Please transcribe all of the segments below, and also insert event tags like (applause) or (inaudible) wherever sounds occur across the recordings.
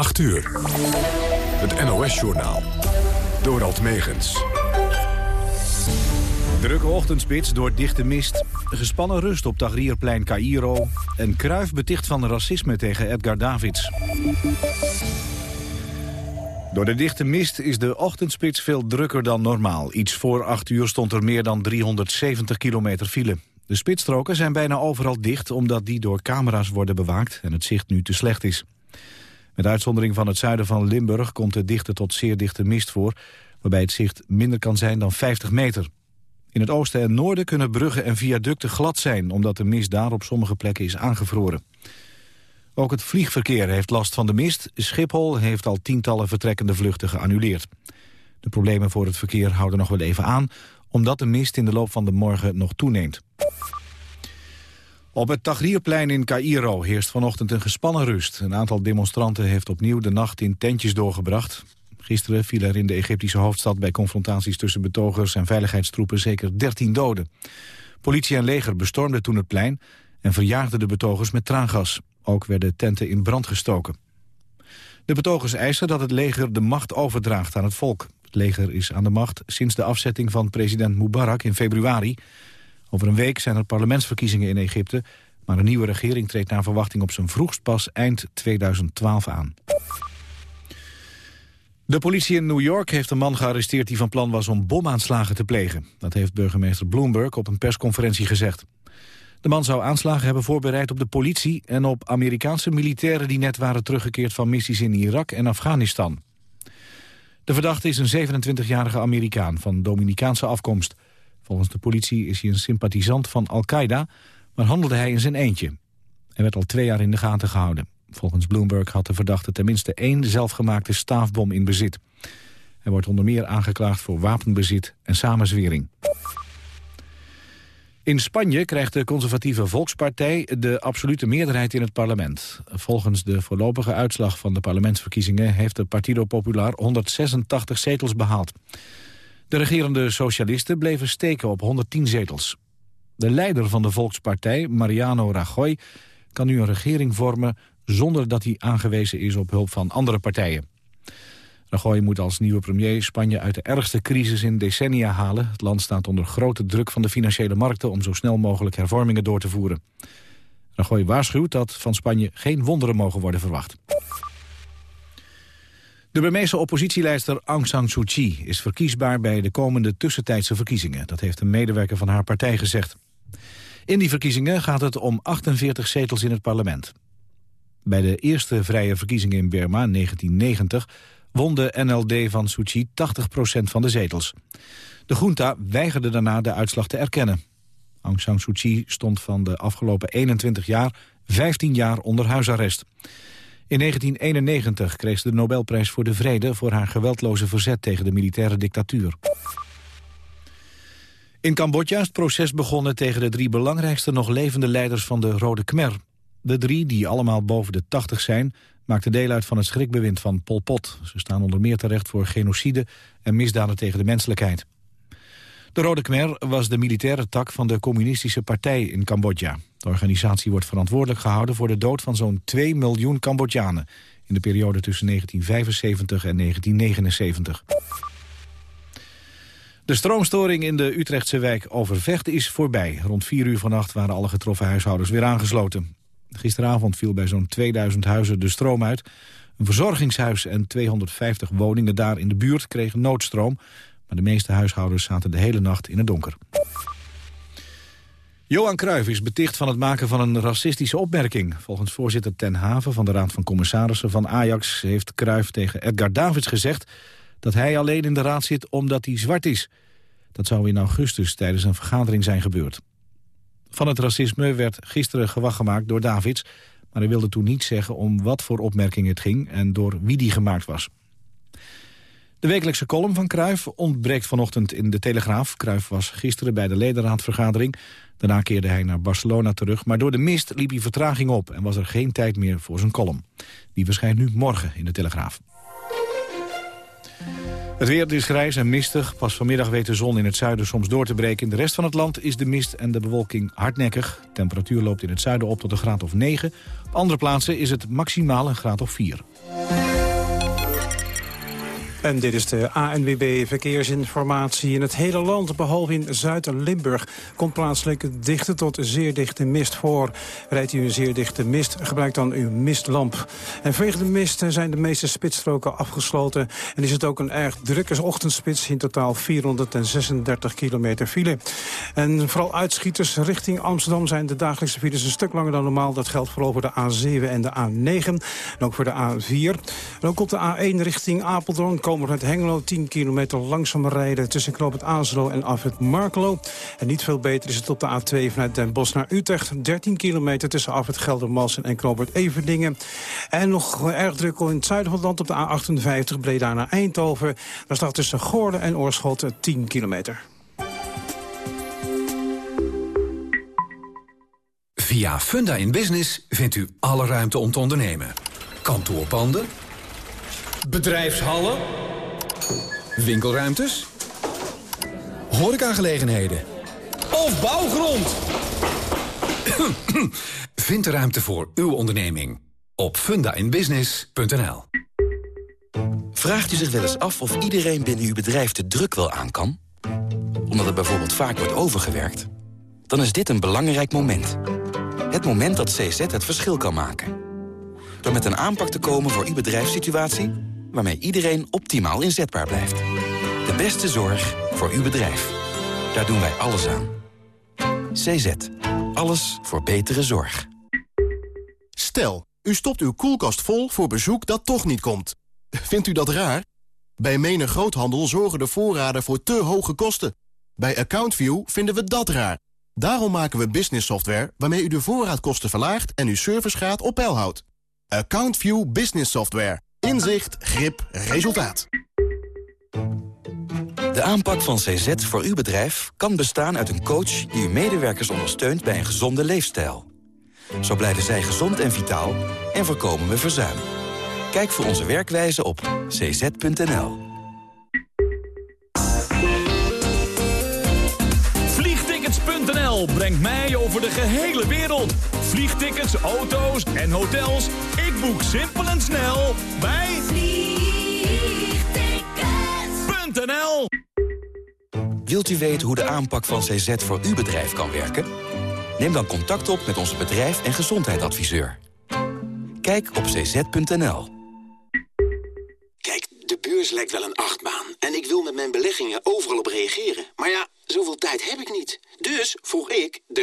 8 uur. Het NOS-journaal. Dorald Megens. Drukke ochtendspits door dichte mist. Gespannen rust op Tagrierplein Cairo. En Kruif beticht van racisme tegen Edgar Davids. Door de dichte mist is de ochtendspits veel drukker dan normaal. Iets voor 8 uur stond er meer dan 370 kilometer file. De spitsstroken zijn bijna overal dicht omdat die door camera's worden bewaakt en het zicht nu te slecht is. Met uitzondering van het zuiden van Limburg komt de dichte tot zeer dichte mist voor, waarbij het zicht minder kan zijn dan 50 meter. In het oosten en noorden kunnen bruggen en viaducten glad zijn, omdat de mist daar op sommige plekken is aangevroren. Ook het vliegverkeer heeft last van de mist. Schiphol heeft al tientallen vertrekkende vluchten geannuleerd. De problemen voor het verkeer houden nog wel even aan... omdat de mist in de loop van de morgen nog toeneemt. Op het Tahrirplein in Cairo heerst vanochtend een gespannen rust. Een aantal demonstranten heeft opnieuw de nacht in tentjes doorgebracht. Gisteren viel er in de Egyptische hoofdstad bij confrontaties tussen betogers en veiligheidstroepen zeker 13 doden. Politie en leger bestormden toen het plein en verjaagden de betogers met traangas. Ook werden tenten in brand gestoken. De betogers eisen dat het leger de macht overdraagt aan het volk. Het leger is aan de macht sinds de afzetting van president Mubarak in februari. Over een week zijn er parlementsverkiezingen in Egypte... maar een nieuwe regering treedt naar verwachting op zijn vroegst pas eind 2012 aan. De politie in New York heeft een man gearresteerd die van plan was om bomaanslagen te plegen. Dat heeft burgemeester Bloomberg op een persconferentie gezegd. De man zou aanslagen hebben voorbereid op de politie en op Amerikaanse militairen die net waren teruggekeerd van missies in Irak en Afghanistan. De verdachte is een 27-jarige Amerikaan van Dominicaanse afkomst. Volgens de politie is hij een sympathisant van Al-Qaeda, maar handelde hij in zijn eentje. Hij werd al twee jaar in de gaten gehouden. Volgens Bloomberg had de verdachte tenminste één zelfgemaakte staafbom in bezit. Hij wordt onder meer aangeklaagd voor wapenbezit en samenzwering. In Spanje krijgt de conservatieve Volkspartij de absolute meerderheid in het parlement. Volgens de voorlopige uitslag van de parlementsverkiezingen... heeft de Partido Popular 186 zetels behaald. De regerende socialisten bleven steken op 110 zetels. De leider van de Volkspartij, Mariano Rajoy, kan nu een regering vormen... zonder dat hij aangewezen is op hulp van andere partijen. Rajoy moet als nieuwe premier Spanje uit de ergste crisis in decennia halen. Het land staat onder grote druk van de financiële markten... om zo snel mogelijk hervormingen door te voeren. Rajoy waarschuwt dat van Spanje geen wonderen mogen worden verwacht. De Burmeese oppositieleider Aung San Suu Kyi is verkiesbaar bij de komende tussentijdse verkiezingen. Dat heeft een medewerker van haar partij gezegd. In die verkiezingen gaat het om 48 zetels in het parlement. Bij de eerste vrije verkiezingen in Burma in 1990 won de NLD van Suu Kyi 80% van de zetels. De junta weigerde daarna de uitslag te erkennen. Aung San Suu Kyi stond van de afgelopen 21 jaar 15 jaar onder huisarrest. In 1991 kreeg ze de Nobelprijs voor de Vrede... voor haar geweldloze verzet tegen de militaire dictatuur. In Cambodja is het proces begonnen tegen de drie belangrijkste nog levende leiders van de Rode Khmer. De drie, die allemaal boven de 80 zijn, maakten deel uit van het schrikbewind van Pol Pot. Ze staan onder meer terecht voor genocide en misdaden tegen de menselijkheid. De Rode Khmer was de militaire tak van de communistische partij in Cambodja. De organisatie wordt verantwoordelijk gehouden voor de dood van zo'n 2 miljoen Cambodjanen... in de periode tussen 1975 en 1979. De stroomstoring in de Utrechtse wijk Overvecht is voorbij. Rond 4 uur vannacht waren alle getroffen huishoudens weer aangesloten. Gisteravond viel bij zo'n 2000 huizen de stroom uit. Een verzorgingshuis en 250 woningen daar in de buurt kregen noodstroom... maar de meeste huishoudens zaten de hele nacht in het donker. Johan Cruijff is beticht van het maken van een racistische opmerking. Volgens voorzitter Ten Haven van de Raad van Commissarissen van Ajax... heeft Cruijff tegen Edgar Davids gezegd dat hij alleen in de raad zit omdat hij zwart is. Dat zou in augustus tijdens een vergadering zijn gebeurd. Van het racisme werd gisteren gewacht gemaakt door Davids... maar hij wilde toen niet zeggen om wat voor opmerking het ging... en door wie die gemaakt was. De wekelijkse column van Cruijff ontbreekt vanochtend in de Telegraaf. Cruijff was gisteren bij de ledenraadvergadering. Daarna keerde hij naar Barcelona terug. Maar door de mist liep hij vertraging op en was er geen tijd meer voor zijn column. Die verschijnt nu morgen in de Telegraaf. Het weer is grijs en mistig. Pas vanmiddag weet de zon in het zuiden soms door te breken. In de rest van het land is de mist en de bewolking hardnekkig. De temperatuur loopt in het zuiden op tot een graad of 9. Op andere plaatsen is het maximaal een graad of 4. En dit is de ANWB Verkeersinformatie. In het hele land, behalve in Zuid-Limburg... komt plaatselijk dichte tot zeer dichte mist voor. Rijdt u een zeer dichte mist, gebruik dan uw mistlamp. En vanwege de mist zijn de meeste spitsstroken afgesloten... en is het ook een erg drukke ochtendspits... in totaal 436 kilometer file. En vooral uitschieters richting Amsterdam... zijn de dagelijkse files een stuk langer dan normaal. Dat geldt vooral voor de A7 en de A9. En ook voor de A4. En ook op de A1 richting Apeldoorn komen uit Hengelo 10 kilometer langzaam rijden... tussen Knoop het en af het Markelo. En niet veel beter is het op de A2 vanuit Den Bosch naar Utrecht. 13 kilometer tussen af het Geldermalsen en Knoop het Everdingen. En nog erg druk in het zuiden van het land op de A58 Breda naar Eindhoven. Daar staat tussen Goorden en Oorschot 10 kilometer. Via Funda in Business vindt u alle ruimte om te ondernemen. Kantoorpanden. Bedrijfshallen. Winkelruimtes. Horecagelegenheden. Of bouwgrond. (coughs) Vind de ruimte voor uw onderneming op fundainbusiness.nl. Vraagt u zich wel eens af of iedereen binnen uw bedrijf de druk wel aan kan? Omdat er bijvoorbeeld vaak wordt overgewerkt? Dan is dit een belangrijk moment. Het moment dat CZ het verschil kan maken. Door met een aanpak te komen voor uw bedrijfssituatie... waarmee iedereen optimaal inzetbaar blijft. De beste zorg voor uw bedrijf. Daar doen wij alles aan. CZ. Alles voor betere zorg. Stel, u stopt uw koelkast vol voor bezoek dat toch niet komt. Vindt u dat raar? Bij menig groothandel zorgen de voorraden voor te hoge kosten. Bij AccountView vinden we dat raar. Daarom maken we business software waarmee u de voorraadkosten verlaagt en uw servicegraad op peil houdt. AccountView Business Software. Inzicht, grip, resultaat. De aanpak van CZ voor uw bedrijf kan bestaan uit een coach... die uw medewerkers ondersteunt bij een gezonde leefstijl. Zo blijven zij gezond en vitaal en voorkomen we verzuim. Kijk voor onze werkwijze op cz.nl. Vliegtickets.nl brengt mij over de gehele wereld. Vliegtickets, auto's en hotels. Ik boek simpel en snel bij Vliegtickets.nl. Wilt u weten hoe de aanpak van CZ voor uw bedrijf kan werken? Neem dan contact op met onze bedrijf- en gezondheidsadviseur. Kijk op cz.nl. Kijk, de beurs lijkt wel een achtbaan. En ik wil met mijn beleggingen overal op reageren. Maar ja, zoveel tijd heb ik niet. Dus vroeg ik de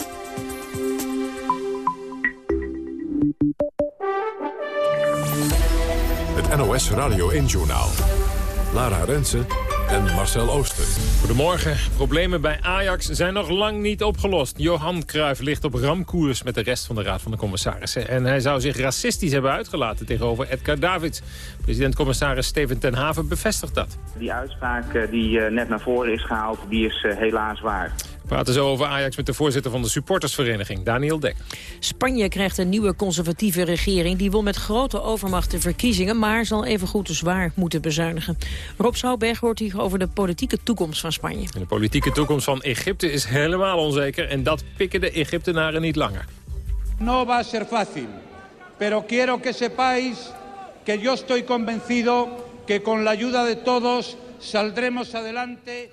NOS Radio 1-journaal. Lara Rensen en Marcel Ooster. Goedemorgen. Problemen bij Ajax zijn nog lang niet opgelost. Johan Cruijff ligt op ramkoers met de rest van de Raad van de Commissarissen. En hij zou zich racistisch hebben uitgelaten tegenover Edgar Davids. President-commissaris Steven ten Haven bevestigt dat. Die uitspraak eh, die eh, net naar voren is gehaald, die is eh, helaas waar. We praten zo over Ajax met de voorzitter van de supportersvereniging, Daniel Dek. Spanje krijgt een nieuwe conservatieve regering. Die wil met grote overmacht de verkiezingen, maar zal even goed zwaar moeten bezuinigen. Rob Schouwberg hoort hier over de politieke toekomst van Spanje. En de politieke toekomst van Egypte is helemaal onzeker en dat pikken de Egyptenaren niet langer. No va a ser fácil, pero quiero que sepáis que yo estoy convencido que con la ayuda de todos saldremos adelante.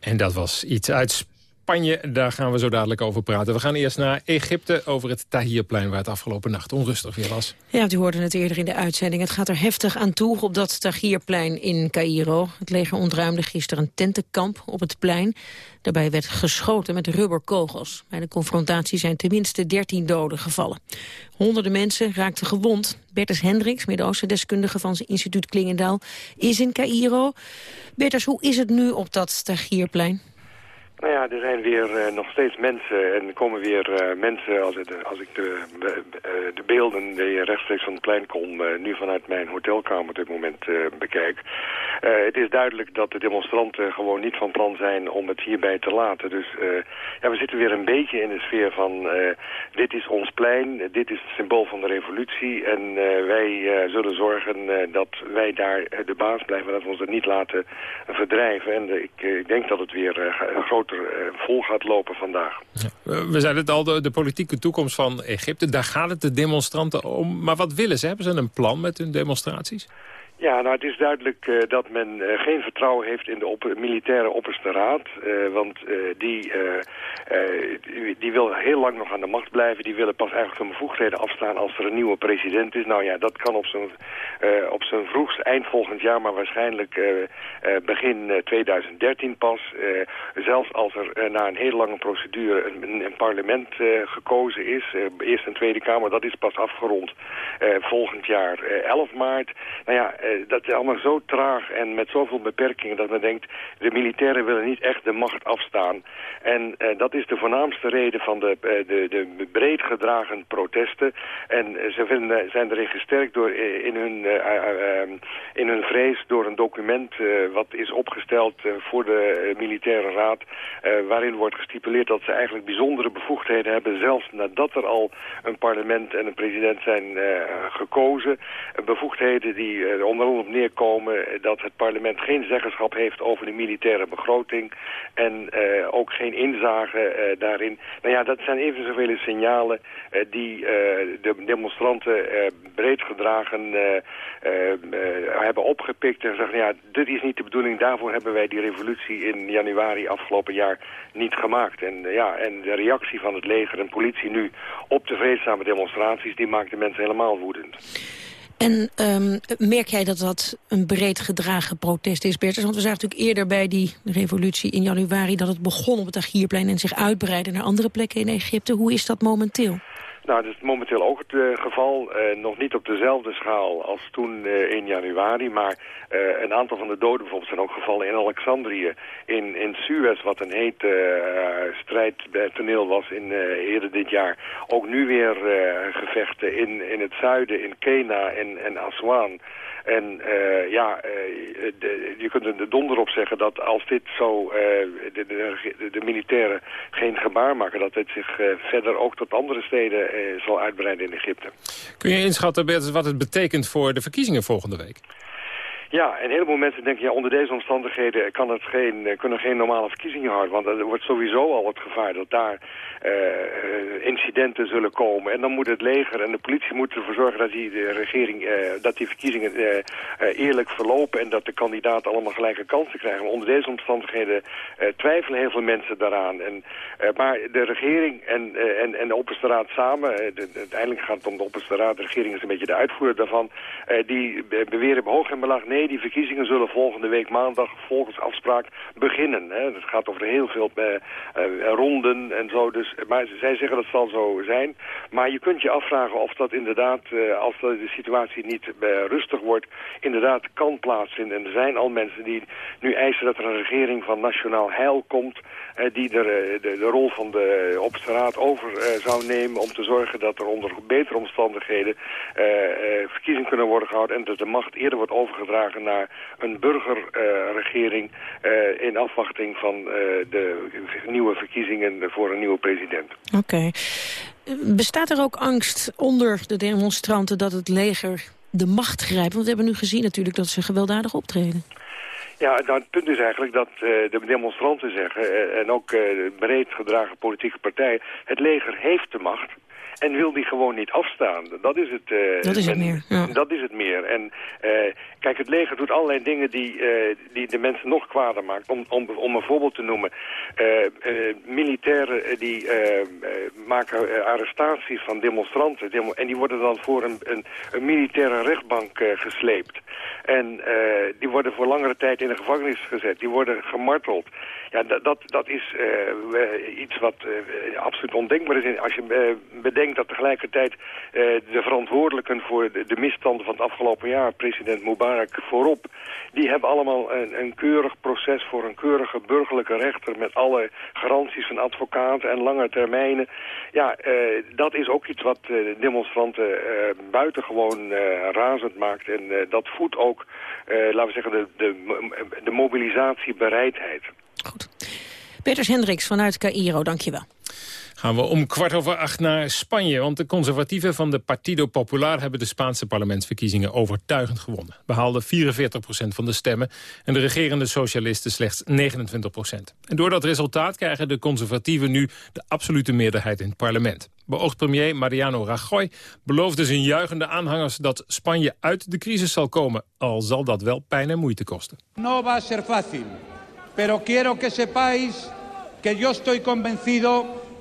En dat was iets uit Spanje, daar gaan we zo dadelijk over praten. We gaan eerst naar Egypte, over het Tahrirplein... waar het afgelopen nacht onrustig weer was. Ja, u hoorde het eerder in de uitzending. Het gaat er heftig aan toe op dat Tahrirplein in Cairo. Het leger ontruimde gisteren een tentenkamp op het plein. Daarbij werd geschoten met rubberkogels. Bij de confrontatie zijn tenminste 13 doden gevallen. Honderden mensen raakten gewond. Bertus Hendricks, Midden-Oosten-deskundige van zijn instituut Klingendaal, is in Cairo. Bertus, hoe is het nu op dat Tahrirplein? Nou ja, er zijn weer uh, nog steeds mensen en er komen weer uh, mensen, als, het, als ik de, de beelden die rechtstreeks van het plein kom, nu vanuit mijn hotelkamer op dit moment bekijk. het is duidelijk dat de demonstranten gewoon niet van plan zijn om het hierbij te laten. Dus ja, we zitten weer een beetje in de sfeer van dit is ons plein, dit is het symbool van de revolutie en wij zullen zorgen dat wij daar de baas blijven, dat we ons er niet laten verdrijven. En ik, ik denk dat het weer groot eh, vol gaat lopen vandaag. We zeiden het al, de, de, politieke toekomst van Egypte. Daar gaat het de demonstranten om. Maar wat willen ze? Hebben ze een plan met hun demonstraties? Ja, nou het is duidelijk uh, dat men uh, geen vertrouwen heeft in de militaire opperste raad. Uh, want die, die wil heel lang nog aan de macht blijven. Die willen pas eigenlijk hun bevoegdheden afstaan als er een nieuwe president is. Nou ja, dat kan op zijn, op zijn vroegst eind volgend jaar, maar waarschijnlijk begin 2013 pas. zelfs als er na een heel lange procedure een, een parlement gekozen is, eerst een Tweede Kamer, dat is pas afgerond volgend jaar 11 maart. Nou ja, eh, dat is allemaal zo traag en met zoveel beperkingen dat men denkt... de militairen willen niet echt de macht afstaan. En uh, dat is de voornaamste reden van de, uh, de, de breed gedragen protesten. En ze vinden, zijn erin gesterkt door, in, hun, in hun vrees door een document... wat is opgesteld voor de militaire raad... waarin wordt gestipuleerd dat ze eigenlijk bijzondere bevoegdheden hebben... zelfs nadat er al een parlement en een president zijn gekozen. Bevoegdheden die onder op neerkomen dat het parlement geen zeggenschap heeft over de militaire begroting en uh, ook geen inzage uh, daarin. Nou ja, dat zijn even zoveel signalen uh, die de demonstranten breed gedragen hebben opgepikt en zeggen, ja, dit is niet de bedoeling, daarvoor hebben wij die revolutie in januari afgelopen jaar niet gemaakt. En, ja, en de reactie van het leger en politie nu op de vreedzame demonstraties, die maakt de mensen helemaal woedend. En um, merk jij dat dat een breed gedragen protest is, Bertus? Want we zagen natuurlijk eerder bij die revolutie in januari... dat het begon op het Agierplein en zich uitbreidde naar andere plekken in Egypte. Hoe is dat momenteel? Nou, dat is momenteel ook het uh, geval. Uh, nog niet op dezelfde schaal als toen uh, in januari. Maar een aantal van de doden bijvoorbeeld zijn ook gevallen in Alexandrië. In, in Suez, wat een heet strijdtoneel was in, eerder dit jaar. Ook nu weer gevechten in, in het zuiden, in Kena en, en Aswan. En uh, ja, de, je kunt er donder op zeggen dat als dit zo, uh, de, militairen geen gebaar maken... dat dit zich verder ook tot andere steden zal uitbreiden in Egypte. Kun je inschatten, wat het betekent voor de verkiezingen volgende week? Ja, en een heleboel mensen denken, ja, onder deze omstandigheden kan het geen, kunnen geen normale verkiezingen houden. Want er wordt sowieso al het gevaar dat daar uh, incidenten zullen komen. En dan moet het leger en de politie moeten ervoor zorgen dat die de regering, dat die verkiezingen eerlijk verlopen en dat de kandidaten allemaal gelijke kansen krijgen. Maar onder deze omstandigheden twijfelen heel veel mensen daaraan. En, maar de regering en, en, en de opperste raad samen, de, uiteindelijk gaat het om de opperste raad, de regering is een beetje de uitvoerder daarvan, die beweren hoog en belag, die verkiezingen zullen volgende week maandag volgens afspraak beginnen. Hè. Het gaat over heel veel ronden en zo, dus maar zij zeggen dat zal zo zijn. Maar je kunt je afvragen of dat inderdaad, uh, als de situatie niet rustig wordt, inderdaad kan plaatsvinden. En er zijn al mensen die nu eisen dat er een regering van nationaal heil komt, die de, de, rol van de opstraat over zou nemen om te zorgen dat er onder betere omstandigheden verkiezingen kunnen worden gehouden en dat de macht eerder wordt overgedragen naar een burgerregering in afwachting van de nieuwe verkiezingen voor een nieuwe president. Oké. Bestaat er ook angst onder de demonstranten dat het leger de macht grijpt? Want we hebben nu gezien natuurlijk dat ze gewelddadig optreden. Ja, nou, het punt is eigenlijk dat uh, de demonstranten zeggen... Uh, en ook uh, breed gedragen politieke partijen... het leger heeft de macht en wil die gewoon niet afstaan. Dat is het, uh, dat is het meer. Ja. Dat is het meer. En uh, kijk, het leger doet allerlei dingen die, uh, die de mensen nog kwader maken. Om, om, om een voorbeeld te noemen. militairen die maken arrestaties van demonstranten. Demo en die worden dan voor een, een, een militaire rechtbank gesleept. En die worden voor langere tijd in de gevangenis gezet. Die worden gemarteld. Ja, dat, dat, is uh, iets wat uh, absoluut ondenkbaar is. Als je uh, bedenkt dat tegelijkertijd de verantwoordelijken voor de, de, misstanden van het afgelopen jaar, president Mubarak voorop, die hebben allemaal een, een keurig proces voor een keurige burgerlijke rechter met alle garanties van advocaten en lange termijnen. Ja, dat is ook iets wat demonstranten buitengewoon razend maakt en dat voedt ook, laten we zeggen, de, de, de mobilisatiebereidheid. Goed. Peters Hendricks vanuit Cairo, dankjewel. Gaan we om kwart over acht naar Spanje. Want de conservatieven van de Partido Popular hebben de Spaanse parlementsverkiezingen overtuigend gewonnen. Behaalden 44% van de stemmen en de regerende socialisten slechts 29% En door dat resultaat krijgen de conservatieven nu de absolute meerderheid in het parlement. Beoogd premier Mariano Rajoy beloofde zijn juichende aanhangers dat Spanje uit de crisis zal komen. Al zal dat wel pijn en moeite kosten. No va a ser fácil. Pero quiero que sepáis que yo estoy convencido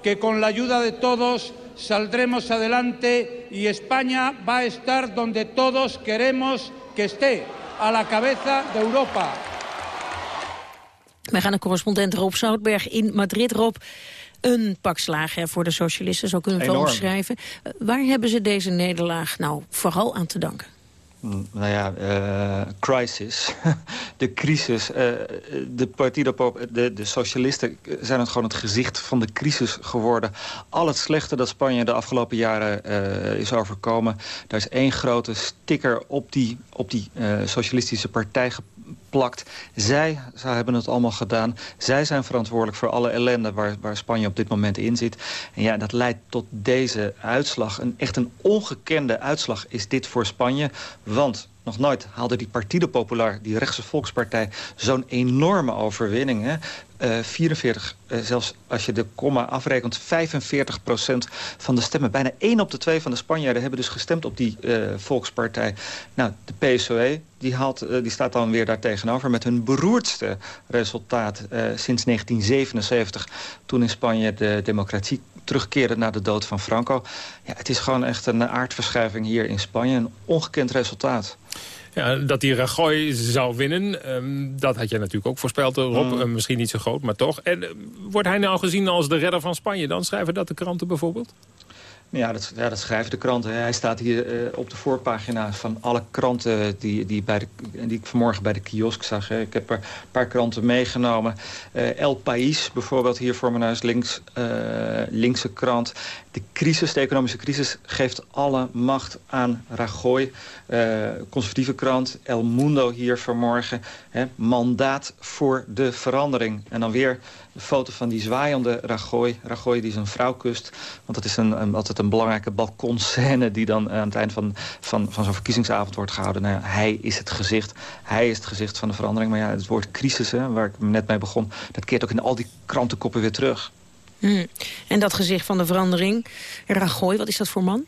que con la ayuda de todos saldremos adelante y España va a estar donde todos queremos que esté, a la cabeza de Europa. Wij gaan naar correspondent Rob Zoutberg in Madrid. Rob, een pak slagen voor de socialisten, zo kunnen we het omschrijven. Eh, waar hebben ze deze nederlaag nou vooral aan te danken? Mm, nou ja, uh, crisis. (laughs) de crisis. Uh, de, Partido de, de socialisten zijn het gewoon het gezicht van de crisis geworden. Al het slechte dat Spanje de afgelopen jaren uh, is overkomen... daar is één grote sticker op die, op die socialistische partij plakt. Zij, zij hebben het allemaal gedaan. Zij zijn verantwoordelijk voor alle ellende waar, waar Spanje op dit moment in zit. En ja, dat leidt tot deze uitslag. Een, echt een ongekende uitslag is dit voor Spanje. Want nog nooit haalde die Partido Popular, die rechtse volkspartij... zo'n enorme overwinning. Hè? 44, uh, uh, zelfs als je de komma afrekent, 45 procent van de stemmen. Bijna 1 op de 2 van de Spanjaarden hebben dus gestemd op die uh, volkspartij. Nou, de PSOE die, haalt, die staat dan weer daar tegenover met hun beroerdste resultaat sinds 1977... toen in Spanje de democratie terugkeerde na de dood van Franco. Ja, het is gewoon echt een aardverschuiving hier in Spanje. Een ongekend resultaat. Ja, dat die Rajoy zou winnen, um, dat had je natuurlijk ook voorspeld, Rob. Mm. Uh, misschien niet zo groot, maar toch. En uh, wordt hij nou gezien als de redder van Spanje? Dan schrijven dat de kranten bijvoorbeeld? Ja dat, ja, dat schrijven de kranten. Hij staat hier uh, op de voorpagina van alle kranten die, die, bij de, die ik vanmorgen bij de kiosk zag. Hè. Ik heb er een paar kranten meegenomen. Uh, El País, bijvoorbeeld hier voor mijn huis, links, uh, linkse krant. De crisis, de economische crisis, geeft alle macht aan Rajoy. conservatieve krant, El Mundo hier vanmorgen. Hè. Mandaat voor de verandering. En dan weer foto van die zwaaiende Rajoy. Rajoy die zijn vrouw kust. Want dat is een, altijd een belangrijke balkonscène... die dan aan het eind van, van, van zo'n verkiezingsavond wordt gehouden. Nou ja, hij is het gezicht. Hij is het gezicht van de verandering. Maar ja, het woord crisis, hè, waar ik net mee begon... dat keert ook in al die krantenkoppen weer terug. Hmm. En dat gezicht van de verandering, Rajoy, wat is dat voor man?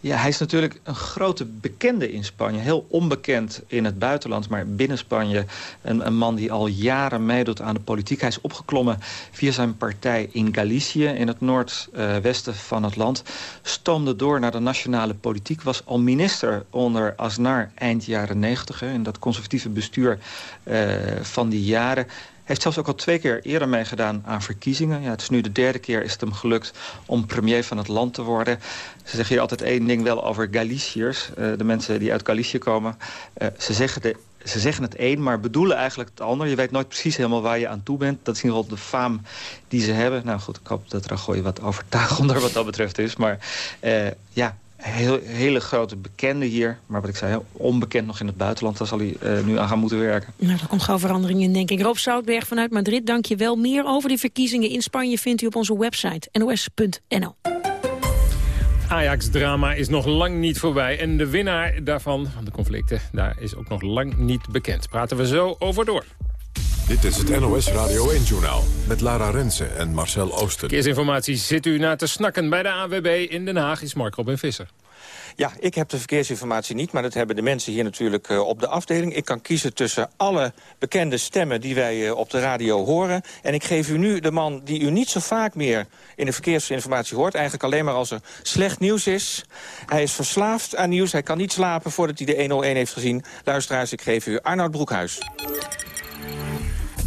Ja, hij is natuurlijk een grote bekende in Spanje. Heel onbekend in het buitenland, maar binnen Spanje... een, een man die al jaren meedoet aan de politiek. Hij is opgeklommen via zijn partij in Galicië, in het noordwesten van het land. Stoomde door naar de nationale politiek. Was al minister onder Aznar eind jaren negentig... in dat conservatieve bestuur uh, van die jaren heeft zelfs ook al twee keer eerder meegedaan aan verkiezingen. Ja, het is nu de derde keer is het hem gelukt om premier van het land te worden. Ze zeggen hier altijd één ding wel over Galiciërs. Uh, de mensen die uit Galicië komen. Uh, ze zeggen de ze zeggen het een, maar bedoelen eigenlijk het ander. Je weet nooit precies helemaal waar je aan toe bent. Dat is in ieder geval de faam die ze hebben. Nou goed, ik hoop dat Rajoy wat overtuigender wat dat betreft is. Maar uh, ja, heel, hele grote bekende hier. Maar wat ik zei, heel onbekend nog in het buitenland. Daar zal hij uh, nu aan gaan moeten werken. Nou, daar komt gauw verandering in, denk ik. Rob Zoutberg vanuit Madrid, dank je wel. Meer over die verkiezingen in Spanje vindt u op onze website nos.nl. Ajax-drama is nog lang niet voorbij. En de winnaar daarvan, van de conflicten, daar is ook nog lang niet bekend. Praten we zo over door. Dit is het NOS Radio 1-journaal met Lara Rensen en Marcel Ooster. Verkeersinformatie zit u naar te snakken bij de AWB in Den Haag is Mark Robin Visser. Ja, ik heb de verkeersinformatie niet, maar dat hebben de mensen hier natuurlijk uh, op de afdeling. Ik kan kiezen tussen alle bekende stemmen die wij uh, op de radio horen. En ik geef u nu de man die u niet zo vaak meer in de verkeersinformatie hoort. Eigenlijk alleen maar als er slecht nieuws is. Hij is verslaafd aan nieuws, hij kan niet slapen voordat hij de 101 heeft gezien. Luisteraars, ik geef u Arnoud Broekhuis.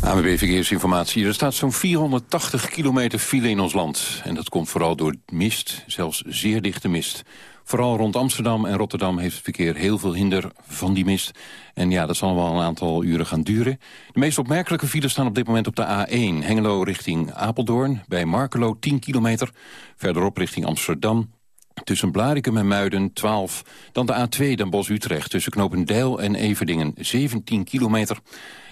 ANWB Verkeersinformatie. Er staat zo'n 480 kilometer file in ons land. En dat komt vooral door mist, zelfs zeer dichte mist. Vooral rond Amsterdam en Rotterdam heeft het verkeer heel veel hinder van die mist. En ja, dat zal wel een aantal uren gaan duren. De meest opmerkelijke files staan op dit moment op de A1. Hengelo richting Apeldoorn, bij Markelo 10 kilometer. Verderop richting Amsterdam. Tussen Blarikum en Muiden 12. Dan de A2 Den Bosch-Utrecht tussen Knopendijl en Everdingen 17 kilometer.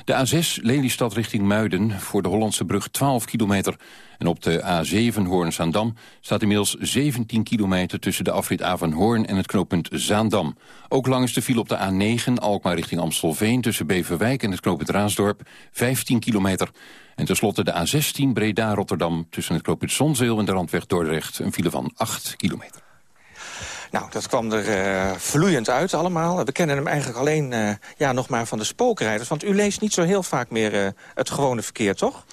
De A6 Lelystad richting Muiden voor de Hollandse brug 12 kilometer. En op de A7 Hoorn-Zaandam staat inmiddels 17 kilometer... tussen de afrit Avanhoorn en het knooppunt Zaandam. Ook langs de file op de A9 Alkmaar richting Amstelveen... tussen Beverwijk en het knooppunt Raasdorp 15 kilometer. En tenslotte de A16 Breda-Rotterdam tussen het knooppunt Zonzeel... en de randweg Dordrecht een file van 8 kilometer. Nou, dat kwam er uh, vloeiend uit allemaal. We kennen hem eigenlijk alleen uh, ja, nog maar van de spookrijders. Want u leest niet zo heel vaak meer uh, het gewone verkeer, toch?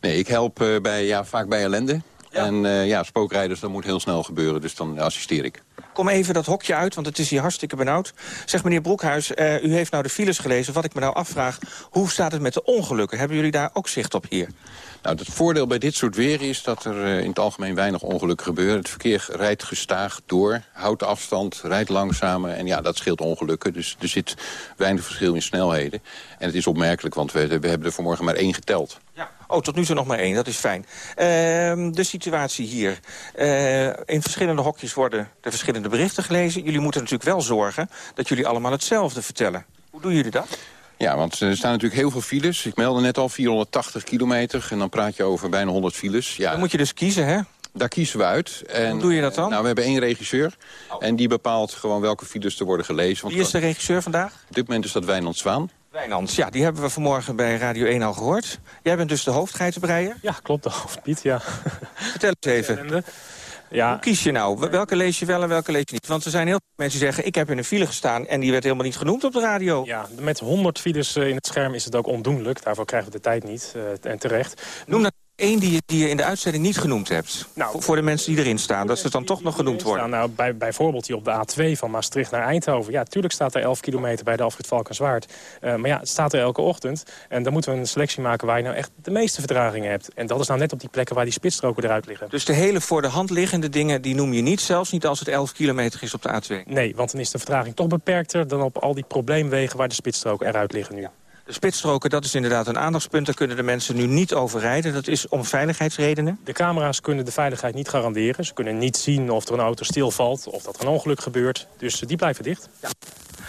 Nee, ik help bij, ja, vaak bij ellende. Ja. En ja, spookrijders, dat moet heel snel gebeuren. Dus dan assisteer ik. Kom even dat hokje uit, want het is hier hartstikke benauwd. Zeg meneer Broekhuis, u heeft nou de files gelezen. Wat ik me nou afvraag, hoe staat het met de ongelukken? Hebben jullie daar ook zicht op hier? Nou, het voordeel bij dit soort weer is dat er uh, in het algemeen weinig ongelukken gebeuren. Het verkeer rijdt gestaag door, houdt afstand, rijdt langzamer. En ja, dat scheelt ongelukken. Dus er zit weinig verschil in snelheden. En het is opmerkelijk, want we, we hebben er vanmorgen maar één geteld. Ja. Oh, tot nu toe nog maar één, dat is fijn. Uh, de situatie hier. Uh, in verschillende hokjes worden de verschillende berichten gelezen. Jullie moeten natuurlijk wel zorgen dat jullie allemaal hetzelfde vertellen. Hoe doen jullie dat? Ja, want er staan natuurlijk heel veel files. Ik meldde net al 480 kilometer en dan praat je over bijna 100 files. Ja, dan moet je dus kiezen, hè? Daar kiezen we uit. En, Hoe doe je dat dan? Nou, we hebben één regisseur. En die bepaalt gewoon welke files er worden gelezen. Wie is de regisseur vandaag? Op dit moment is dat Wijnand Zwaan. Wijnand, ja, die hebben we vanmorgen bij Radio 1 al gehoord. Jij bent dus de hoofdgeitenbreier? Ja, klopt, de hoofdpiet, ja. Vertel eens even. Ja. Hoe kies je nou? Welke lees je wel en welke lees je niet? Want er zijn heel veel mensen die zeggen... ik heb in een file gestaan en die werd helemaal niet genoemd op de radio. Ja, met 100 files in het scherm is het ook ondoenlijk. Daarvoor krijgen we de tijd niet. Uh, en terecht. Noem één die je, die je in de uitzending niet genoemd hebt. Nou, voor de mensen die erin staan, dat ze dan toch nog genoemd worden. Nou, bij, bijvoorbeeld die op de A2 van Maastricht naar Eindhoven. Ja, tuurlijk staat er 11 kilometer bij de afrit Valkenswaard. Uh, maar ja, het staat er elke ochtend. En dan moeten we een selectie maken waar je nou echt de meeste vertragingen hebt. En dat is nou net op die plekken waar die spitsstroken eruit liggen. Dus de hele voor de hand liggende dingen, die noem je niet, zelfs niet als het 11 kilometer is op de A2? Nee, want dan is de vertraging toch beperkter dan op al die probleemwegen waar de spitsstroken eruit liggen nu. De spitsstroken, dat is inderdaad een aandachtspunt. Daar kunnen de mensen nu niet over rijden. Dat is om veiligheidsredenen. De camera's kunnen de veiligheid niet garanderen. Ze kunnen niet zien of er een auto stilvalt of dat er een ongeluk gebeurt. Dus die blijven dicht. Ja.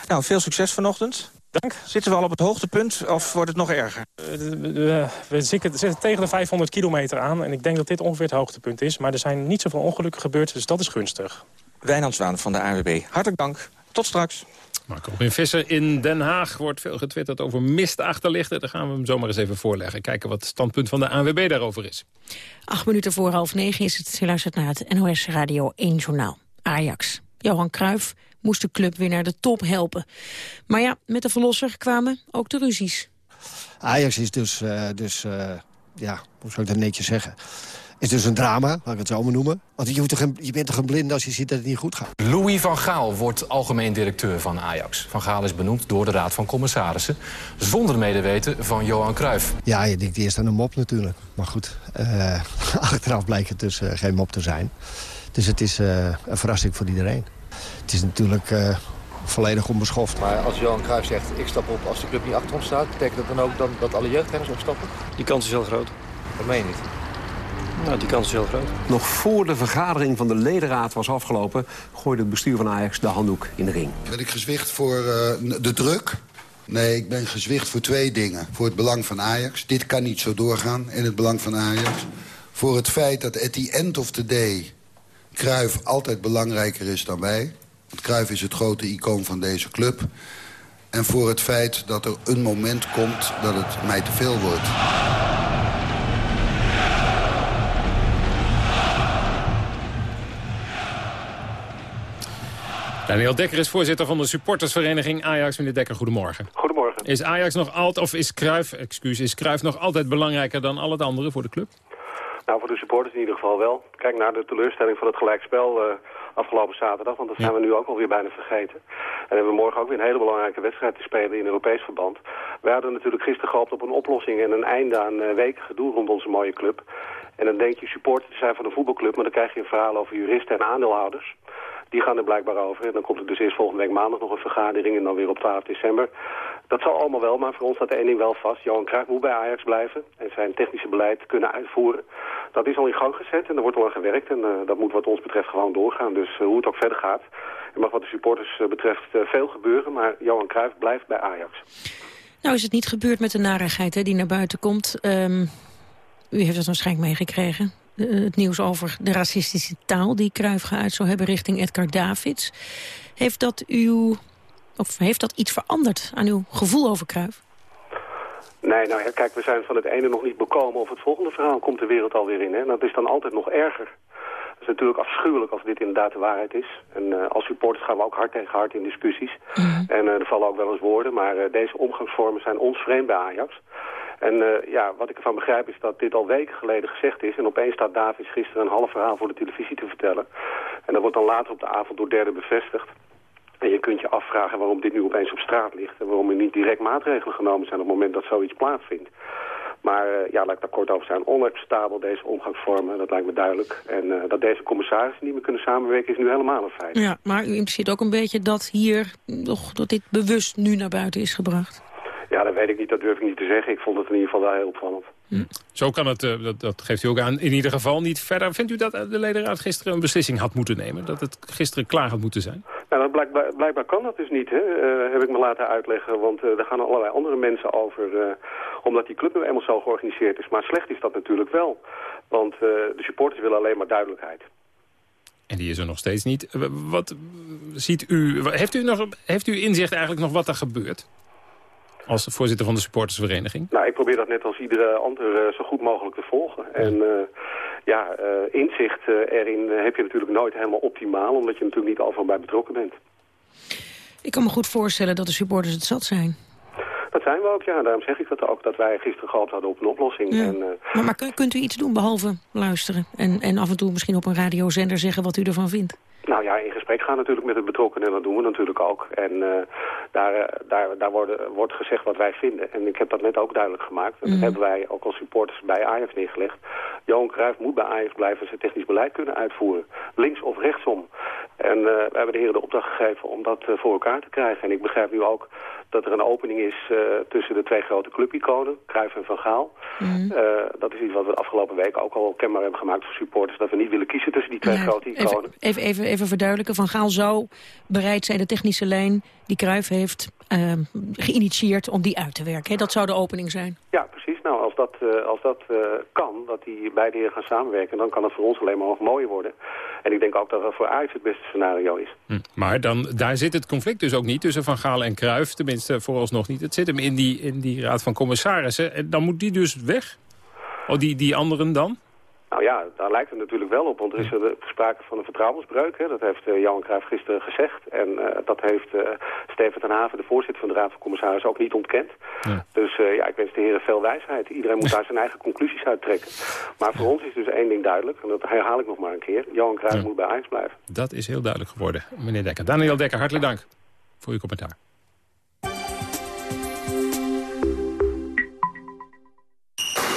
Nou, veel succes vanochtend. Dank. Zitten we al op het hoogtepunt of wordt het nog erger? Uh, we zitten, zitten, tegen de 500 kilometer aan. En ik denk dat dit ongeveer het hoogtepunt is. Maar er zijn niet zoveel ongelukken gebeurd, dus dat is gunstig. Wijnand Zwaan van de AWB. Hartelijk dank. Tot straks. Marco Robin Visser in Den Haag wordt veel getwitterd over mistachterlichten. Daar gaan we hem zomaar eens even voorleggen. Kijken wat het standpunt van de ANWB daarover is. Acht minuten voor half negen is het. Je luistert naar het NOS Radio 1 Journaal. Ajax. Johan Cruijff moest de club weer naar de top helpen. Maar ja, met de verlosser kwamen ook de ruzies. Ajax is dus, uh, dus uh, ja, hoe zou ik dat netjes zeggen is dus een drama, laat ik het zo maar noemen. Want je, toch een, je bent toch een blind als je ziet dat het niet goed gaat. Louis van Gaal wordt algemeen directeur van Ajax. Van Gaal is benoemd door de Raad van Commissarissen... zonder medeweten van Johan Cruijff. Ja, je denkt eerst aan een mop natuurlijk. Maar goed, uh, (laughs) achteraf blijkt het dus uh, geen mop te zijn. Dus het is uh, een verrassing voor iedereen. Het is natuurlijk volledig onbeschoft. Maar als Johan Cruijff zegt, ik stap op als de club niet achter ons staat... betekent dat dan ook dan dat alle jeugdrenners opstappen? Die kans is heel groot. Dat meen je niet. Nou, die kans is heel groot. Nog voor de vergadering van de ledenraad was afgelopen... gooide het bestuur van Ajax de handdoek in de ring. Ben ik gezwicht voor uh, de druk? Nee, ik ben gezwicht voor twee dingen. Voor het belang van Ajax. Dit kan niet zo doorgaan in het belang van Ajax. Voor het feit dat at the end of the day... Cruijff altijd belangrijker is dan wij. Want Cruijff is het grote icoon van deze club. En voor het feit dat er een moment komt dat het mij te veel wordt. Daniel Dekker is voorzitter van de supportersvereniging Ajax. Meneer Dekker, goedemorgen. Goedemorgen. Is Ajax nog altijd, of is Cruijff, excuus, is Cruijff nog altijd belangrijker dan al het andere voor de club? Nou, voor de supporters in ieder geval wel. Kijk naar de teleurstelling van het gelijkspel uh, afgelopen zaterdag, want dat zijn we nu ook alweer bijna vergeten. En hebben we morgen ook weer een hele belangrijke wedstrijd te spelen in Europees verband. We hadden natuurlijk gisteren gehoopt op een oplossing en een einde aan uh, weken gedoe rond onze mooie club. En dan denk je supporters te zijn van een voetbalclub, maar dan krijg je een verhaal over juristen en aandeelhouders. Die gaan er blijkbaar over. En dan komt er dus eerst volgende week maandag nog een vergadering en dan weer op 12 december. Dat zal allemaal wel, maar voor ons staat één ding wel vast. Johan Cruijff moet bij Ajax blijven en zijn technische beleid kunnen uitvoeren. Dat is al in gang gezet en er wordt al aan gewerkt. En uh, dat moet wat ons betreft gewoon doorgaan. Dus uh, hoe het ook verder gaat. Er mag wat de supporters uh, betreft veel gebeuren, maar Johan Cruijff blijft bij Ajax. Nou is het niet gebeurd met de narigheid hè, die naar buiten komt. Um, u heeft het waarschijnlijk meegekregen. Het nieuws over de racistische taal die Cruijff geuit zou hebben richting Edgar Davids. Heeft dat uw of heeft dat iets veranderd aan uw gevoel over Cruijff? Nee, nou ja, kijk, we zijn van het ene nog niet bekomen of het volgende verhaal komt de wereld alweer in. Hè? En dat is dan altijd nog erger. Het is natuurlijk afschuwelijk als dit inderdaad de waarheid is. En uh, als supporters gaan we ook hard tegen hard in discussies. Mm. En uh, er vallen ook wel eens woorden, maar uh, deze omgangsvormen zijn ons vreemd bij Ajax. En ja, wat ik ervan begrijp is dat dit al weken geleden gezegd is. En opeens staat Davids gisteren een half verhaal voor de televisie te vertellen. En dat wordt dan later op de avond door derden bevestigd. En je kunt je afvragen waarom dit nu opeens op straat ligt... en waarom er niet direct maatregelen genomen zijn op het moment dat zoiets plaatsvindt. Maar uh, ja, laat ik daar kort over zijn. Onacceptabel deze omgangsvormen, dat lijkt me duidelijk. En uh, dat deze commissarissen niet meer kunnen samenwerken is nu helemaal een feit. Ja, maar u impliceert ook een beetje dat hier, toch, dat dit bewust nu naar buiten is gebracht. Ja, dat weet ik niet, dat durf ik niet te zeggen. Ik vond het in ieder geval wel heel opvallend. Hm. Zo kan het, uh, dat, dat, geeft u ook aan, in ieder geval niet verder. Vindt u dat de ledenraad gisteren een beslissing had moeten nemen? Dat het gisteren klaar had moeten zijn? Nou, dat blijkbaar, blijkbaar kan dat dus niet, hè? Uh, heb ik me laten uitleggen. Want uh, er gaan allerlei andere mensen over, omdat die club nu eenmaal zo georganiseerd is. Maar slecht is dat natuurlijk wel. Want de supporters willen alleen maar duidelijkheid. En die is er nog steeds niet. Wat ziet u, heeft u, nog, heeft u inzicht eigenlijk nog wat er gebeurt? Als voorzitter van de supportersvereniging? Nou, ik probeer dat net als iedere ander uh, zo goed mogelijk te volgen. En uh, ja, uh, inzicht erin heb je natuurlijk nooit helemaal optimaal... omdat je natuurlijk niet overal bij betrokken bent. Ik kan me goed voorstellen dat de supporters het zat zijn. Dat zijn we ook, ja. Daarom zeg ik dat ook, dat wij gisteren gehoopt hadden op een oplossing. Ja. En, maar, maar kunt u iets doen behalve luisteren? En, en af en toe misschien op een radiozender zeggen wat u ervan vindt? Nou ja, in gesprek gaan natuurlijk met de betrokkenen en dat doen we natuurlijk ook. En uh, daar, uh, daar, daar worden, wordt gezegd wat wij vinden. En ik heb dat net ook duidelijk gemaakt. En dat Mhm. hebben wij ook als supporters bij Ajax neergelegd. Johan Cruijff moet bij Ajax blijven en zijn technisch beleid kunnen uitvoeren. Links of rechtsom. En uh, we hebben de heren de opdracht gegeven om dat voor elkaar te krijgen. En ik begrijp nu ook dat er een opening is tussen de twee grote clubiconen, Cruijff en Van Gaal. Mhm. dat is iets wat we de afgelopen week ook al kenbaar hebben gemaakt voor supporters. Dat we niet willen kiezen tussen die twee Ja, grote iconen. Even, even, even verduidelijken. Van Gaal zou bereid zijn de technische lijn die Cruijff heeft uh, geïnitieerd om die uit te werken. Hè? Dat zou de opening zijn. Ja, precies. Nou, als dat, uh, als dat uh, kan, dat die beide heren gaan samenwerken... dan kan het voor ons alleen maar nog mooier worden. En ik denk ook dat dat voor Ajax het beste scenario is. Hm. Maar dan, daar zit het conflict dus ook niet tussen Van Gaal en Cruijff. Tenminste, vooralsnog niet. Het zit hem in die, in die raad van commissarissen. En dan moet die dus weg? Oh, die, die anderen dan? Nou ja, daar lijkt het natuurlijk wel op, want er is er sprake van een vertrouwensbreuk. Hè. Dat heeft uh, Johan Cruijff gisteren gezegd. En uh, dat heeft uh, Steven ten Haven, de voorzitter van de Raad van Commissarissen, ook niet ontkend. Ja. Dus ja, ik wens de heren veel wijsheid. Iedereen moet (laughs) daar zijn eigen conclusies uit trekken. Maar voor ons is dus één ding duidelijk, en dat herhaal ik nog maar een keer. Johan Cruijff ja. moet bij Ajax blijven. Dat is heel duidelijk geworden, meneer Dekker. Daniel Dekker, hartelijk dank voor uw commentaar.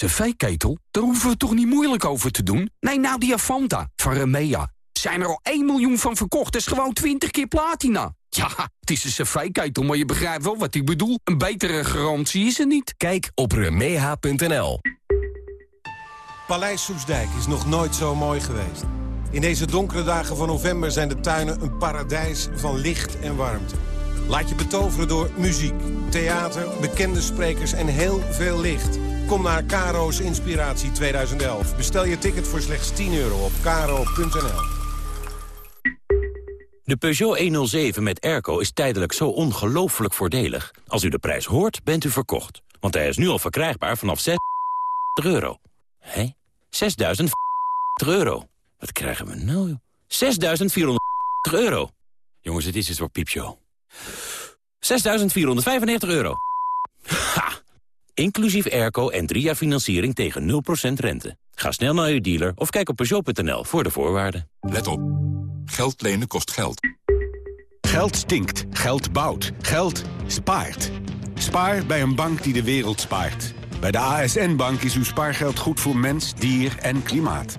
Een cv-ketel? Daar hoeven we toch niet moeilijk over te doen? Nee, nou die Avanta van Remea. Zijn er al 1 miljoen van verkocht, dat is gewoon 20 keer platina. Ja, het is een cv-ketel, maar je begrijpt wel wat ik bedoel. Een betere garantie is er niet. Kijk op remeha.nl. Paleis Soesdijk is nog nooit zo mooi geweest. In deze donkere dagen van november zijn de tuinen een paradijs van licht en warmte. Laat je betoveren door muziek, theater, bekende sprekers en heel veel licht. Kom naar Caro's Inspiratie 2011. Bestel je ticket voor slechts 10 euro op caro.nl. De Peugeot 107 met airco is tijdelijk zo ongelooflijk voordelig. Als u de prijs hoort, bent u verkocht. Want hij is nu al verkrijgbaar vanaf 6 euro. Hé? 6.000 euro. Wat krijgen we nou? 6.400 euro. Jongens, het is iets voor piepshow. 6.495 euro. Ha! Inclusief airco en drie jaar financiering tegen 0% rente. Ga snel naar uw dealer of kijk op Peugeot.nl voor de voorwaarden. Let op. Geld lenen kost geld. Geld stinkt. Geld bouwt. Geld spaart. Spaar bij een bank die de wereld spaart. Bij de ASN-bank is uw spaargeld goed voor mens, dier en klimaat.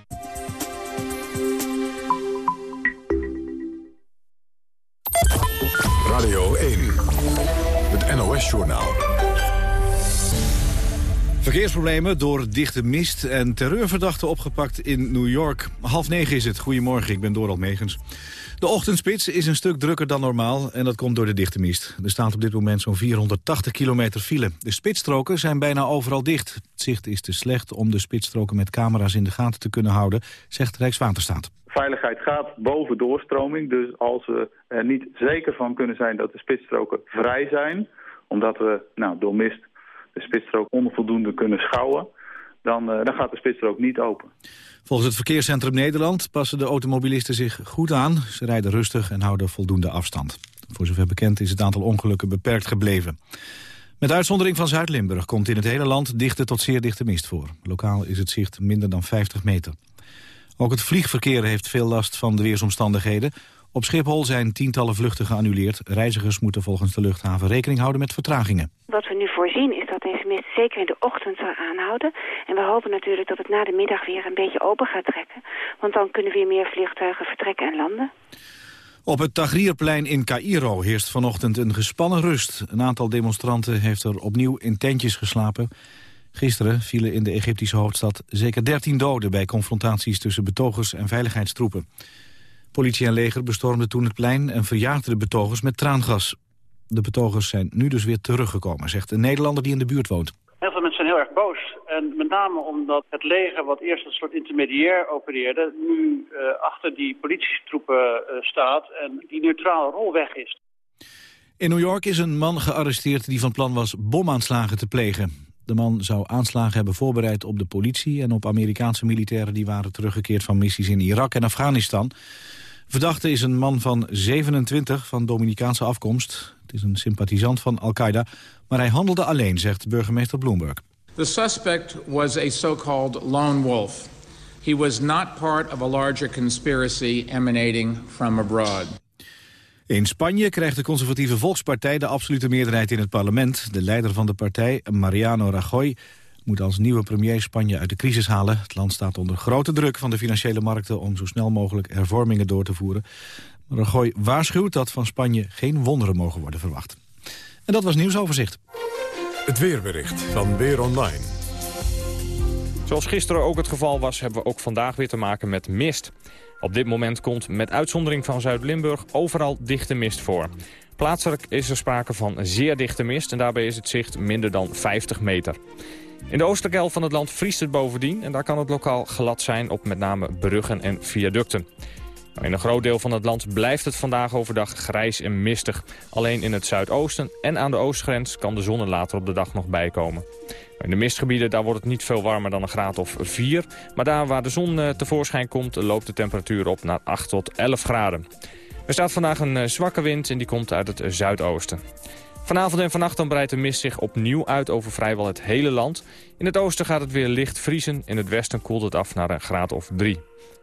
Verkeersproblemen door dichte mist en terreurverdachten opgepakt in New York. Half negen is het. Goedemorgen, ik ben Dorald Megens. De ochtendspits is een stuk drukker dan normaal en dat komt door de dichte mist. Er staat op dit moment zo'n 480 kilometer file. De spitsstroken zijn bijna overal dicht. Het zicht is te slecht om de spitsstroken met camera's in de gaten te kunnen houden, zegt Rijkswaterstaat. Veiligheid gaat boven doorstroming, dus als we er niet zeker van kunnen zijn dat de spitsstroken vrij zijn, omdat we nou, door mist de spitsstrook onvoldoende kunnen schouwen, dan, uh, dan gaat de spitsstrook niet open. Volgens het Verkeerscentrum Nederland passen de automobilisten zich goed aan. Ze rijden rustig en houden voldoende afstand. Voor zover bekend is het aantal ongelukken beperkt gebleven. Met uitzondering van Zuid-Limburg komt in het hele land dichte tot zeer dichte mist voor. Lokaal is het zicht minder dan 50 meter. Ook het vliegverkeer heeft veel last van de weersomstandigheden. Op Schiphol zijn tientallen vluchten geannuleerd. Reizigers moeten volgens de luchthaven rekening houden met vertragingen. Wat we nu voorzien is dat deze mist zeker in de ochtend zal aanhouden. En we hopen natuurlijk dat het na de middag weer een beetje open gaat trekken. Want dan kunnen weer meer vliegtuigen vertrekken en landen. Op het Tahrirplein in Cairo heerst vanochtend een gespannen rust. Een aantal demonstranten heeft er opnieuw in tentjes geslapen. Gisteren vielen in de Egyptische hoofdstad zeker 13 doden... bij confrontaties tussen betogers en veiligheidstroepen. Politie en leger bestormden toen het plein en verjaagden de betogers met traangas. De betogers zijn nu dus weer teruggekomen, zegt een Nederlander die in de buurt woont. Heel veel mensen zijn heel erg boos. En met name omdat het leger, wat eerst een soort intermediair opereerde... nu uh, achter die politietroepen uh, staat en die neutrale rol weg is. In New York is een man gearresteerd die van plan was bomaanslagen te plegen. De man zou aanslagen hebben voorbereid op de politie... en op Amerikaanse militairen die waren teruggekeerd van missies in Irak en Afghanistan. Verdachte is een man van 27 van Dominicaanse afkomst. Het is een sympathisant van Al-Qaeda, maar hij handelde alleen, zegt burgemeester Bloomberg. The suspect was a so-called lone wolf. He was not part of a larger conspiracy emanating from abroad. In Spanje krijgt de conservatieve Volkspartij de absolute meerderheid in het parlement. De leider van de partij, Mariano Rajoy, moet als nieuwe premier Spanje uit de crisis halen. Het land staat onder grote druk van de financiële markten... om zo snel mogelijk hervormingen door te voeren. Rajoy waarschuwt dat van Spanje geen wonderen mogen worden verwacht. En dat was nieuwsoverzicht. Het weerbericht van Weer Online. Zoals gisteren ook het geval was, hebben we ook vandaag weer te maken met mist. Op dit moment komt met uitzondering van Zuid-Limburg overal dichte mist voor. Plaatselijk is er sprake van zeer dichte mist en daarbij is het zicht minder dan 50 meter. In de oostelijke helft van het land vriest het bovendien... en daar kan het lokaal glad zijn op met name bruggen en viaducten. Nou, in een groot deel van het land blijft het vandaag overdag grijs en mistig. Alleen in het zuidoosten en aan de oostgrens kan de zon er later op de dag nog bijkomen. In de mistgebieden daar wordt het niet veel warmer dan een graad of 4. Maar daar waar de zon eh, tevoorschijn komt loopt de temperatuur op naar 8 tot 11 graden. Er staat vandaag een eh, zwakke wind en die komt uit het zuidoosten. Vanavond en vannacht dan breidt de mist zich opnieuw uit over vrijwel het hele land. In het oosten gaat het weer licht vriezen. In het westen koelt het af naar een graad of 3.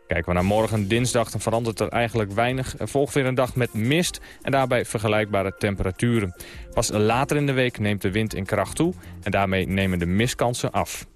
Kijken we naar morgen dinsdag, dan verandert er eigenlijk weinig. Er volgt weer een dag met mist en daarbij vergelijkbare temperaturen. Pas later in de week neemt de wind in kracht toe en daarmee nemen de mistkansen af.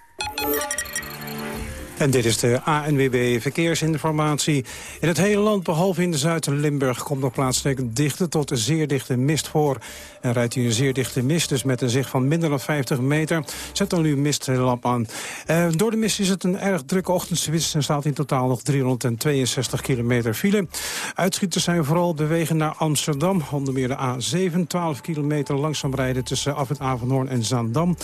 En dit is de ANWB Verkeersinformatie. In het hele land, behalve in Zuid-Limburg... komt nog plaatselijk dichte tot zeer dichte mist voor. En rijdt u een zeer dichte mist, dus met een zicht van minder dan 50 meter... zet dan uw mistlamp aan. Uh, door de mist is het een erg drukke ochtendspits... en staat in totaal nog 362 kilometer file. Uitschieters zijn vooral op de wegen naar Amsterdam. Onder meer de A7, 12 kilometer langzaam rijden... tussen Af het Avanhoorn en Zaandam.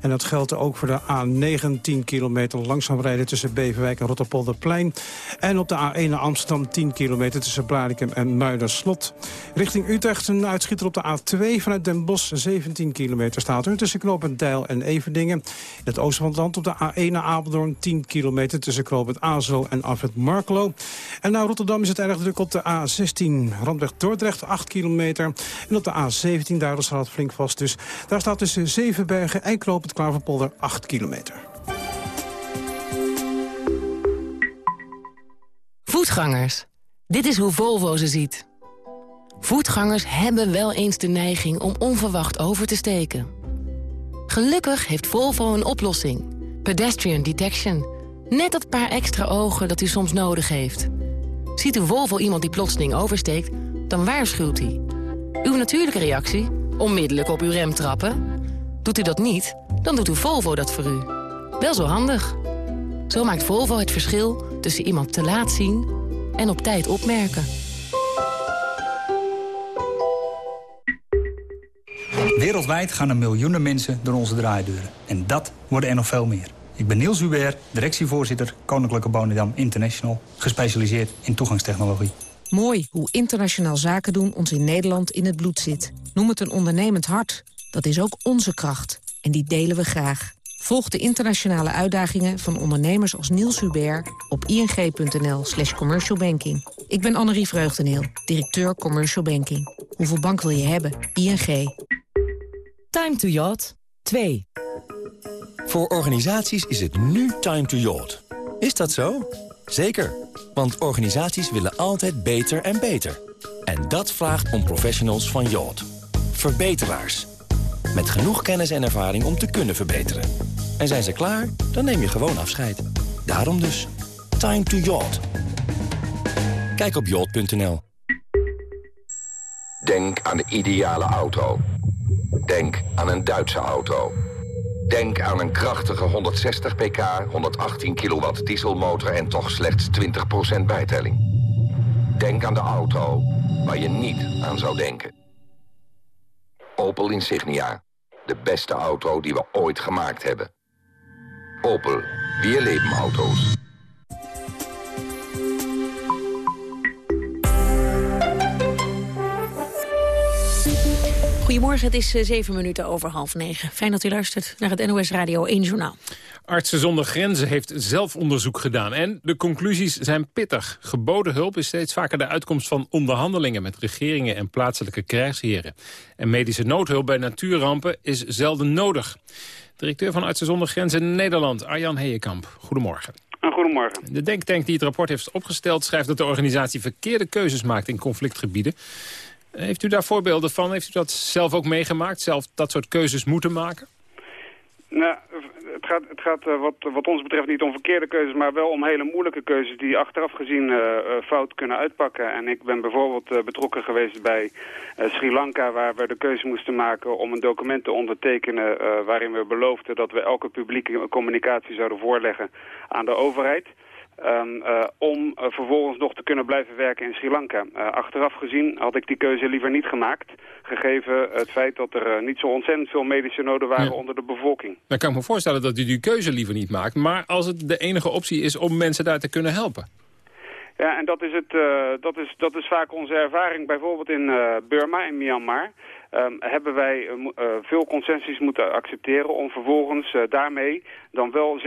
En dat geldt ook voor de A9, 10 kilometer langzaam rijden... tussen Beverwijk en Rotterpolderplein. En op de A1 naar Amsterdam 10 kilometer tussen Blarikum en Muiderslot. Richting Utrecht een uitschieter op de A2 vanuit Den Bosch 17 kilometer staat er tussen knooppunt Deil en Everdingen. In het oosten van het land op de A1 naar Apeldoorn 10 kilometer tussen knooppunt Azo en Afrit Markelo. En naar Rotterdam is het erg druk op de A16 Randweg Dordrecht 8 kilometer. En op de A17 daar staat flink vast. Dus daar staat tussen Zevenbergen en knooppunt Klaverpolder 8 kilometer. Voetgangers. Dit is hoe Volvo ze ziet. Voetgangers hebben wel eens de neiging om onverwacht over te steken. Gelukkig heeft Volvo een oplossing. Pedestrian Detection. Net dat paar extra ogen dat u soms nodig heeft. Ziet uw Volvo iemand die plotseling oversteekt, dan waarschuwt hij. Uw natuurlijke reactie? Onmiddellijk op uw rem trappen. Doet u dat niet, dan doet uw Volvo dat voor u. Wel zo handig. Zo maakt Volvo het verschil tussen iemand te laat zien en op tijd opmerken. Wereldwijd gaan er miljoenen mensen door onze draaideuren. En dat worden er nog veel meer. Ik ben Niels Hubert, directievoorzitter Koninklijke Bonedam International... gespecialiseerd in toegangstechnologie. Mooi hoe internationaal zaken doen ons in Nederland in het bloed zit. Noem het een ondernemend hart. Dat is ook onze kracht. En die delen we graag. Volg de internationale uitdagingen van ondernemers als Niels Hubert op ing.nl slash commercialbanking. Ik ben Annerie Vreugdeneel, directeur Commercial Banking. Hoeveel bank wil je hebben? ING. Time to Yacht 2. Voor organisaties is het nu time to yacht. Is dat zo? Zeker, want organisaties willen altijd beter en beter. En dat vraagt om professionals van Yacht. Verbeteraars. Met genoeg kennis en ervaring om te kunnen verbeteren. En zijn ze klaar, dan neem je gewoon afscheid. Daarom dus, time to yacht. Kijk op yacht.nl. Denk aan de ideale auto. Denk aan een Duitse auto. Denk aan een krachtige 160 pk, 118 kilowatt dieselmotor en toch slechts 20% bijtelling. Denk aan de auto waar je niet aan zou denken. Opel Insignia. De beste auto die we ooit gemaakt hebben. Opel. Wir leben auto's. Goedemorgen, het is eh, zeven minuten over half negen. Fijn dat u luistert naar het NOS Radio 1 Journaal. Artsen zonder Grenzen heeft zelf onderzoek gedaan. En de conclusies zijn pittig. Geboden hulp is steeds vaker de uitkomst van onderhandelingen... met regeringen en plaatselijke krijgsheren. En medische noodhulp bij natuurrampen is zelden nodig. Directeur van Artsen zonder Grenzen Nederland, Arjan Heekamp. Goedemorgen. Goedemorgen. De denktank die het rapport heeft opgesteld... schrijft dat de organisatie verkeerde keuzes maakt in conflictgebieden. Heeft u daar voorbeelden van? Heeft u dat zelf ook meegemaakt? Zelf dat soort keuzes moeten maken? Nou, het gaat, het gaat uh, wat, wat ons betreft niet om verkeerde keuzes, maar wel om hele moeilijke keuzes die achteraf gezien uh, fout kunnen uitpakken. En ik ben bijvoorbeeld betrokken geweest bij Sri Lanka, waar we de keuze moesten maken om een document te ondertekenen waarin we beloofden dat we elke publieke communicatie zouden voorleggen aan de overheid. Um, uh, om uh, vervolgens nog te kunnen blijven werken in Sri Lanka. Uh, achteraf gezien had ik die keuze liever niet gemaakt. Gegeven het feit dat er niet zo ontzettend veel medische noden waren ja. onder de bevolking. Dan kan ik me voorstellen dat u die keuze liever niet maakt. Maar als het de enige optie is om mensen daar te kunnen helpen. Ja, en dat is, het, dat is, dat is vaak onze ervaring bijvoorbeeld in Burma, in Myanmar. Um, hebben wij uh, veel concessies moeten accepteren om vervolgens uh, daarmee dan wel 16.000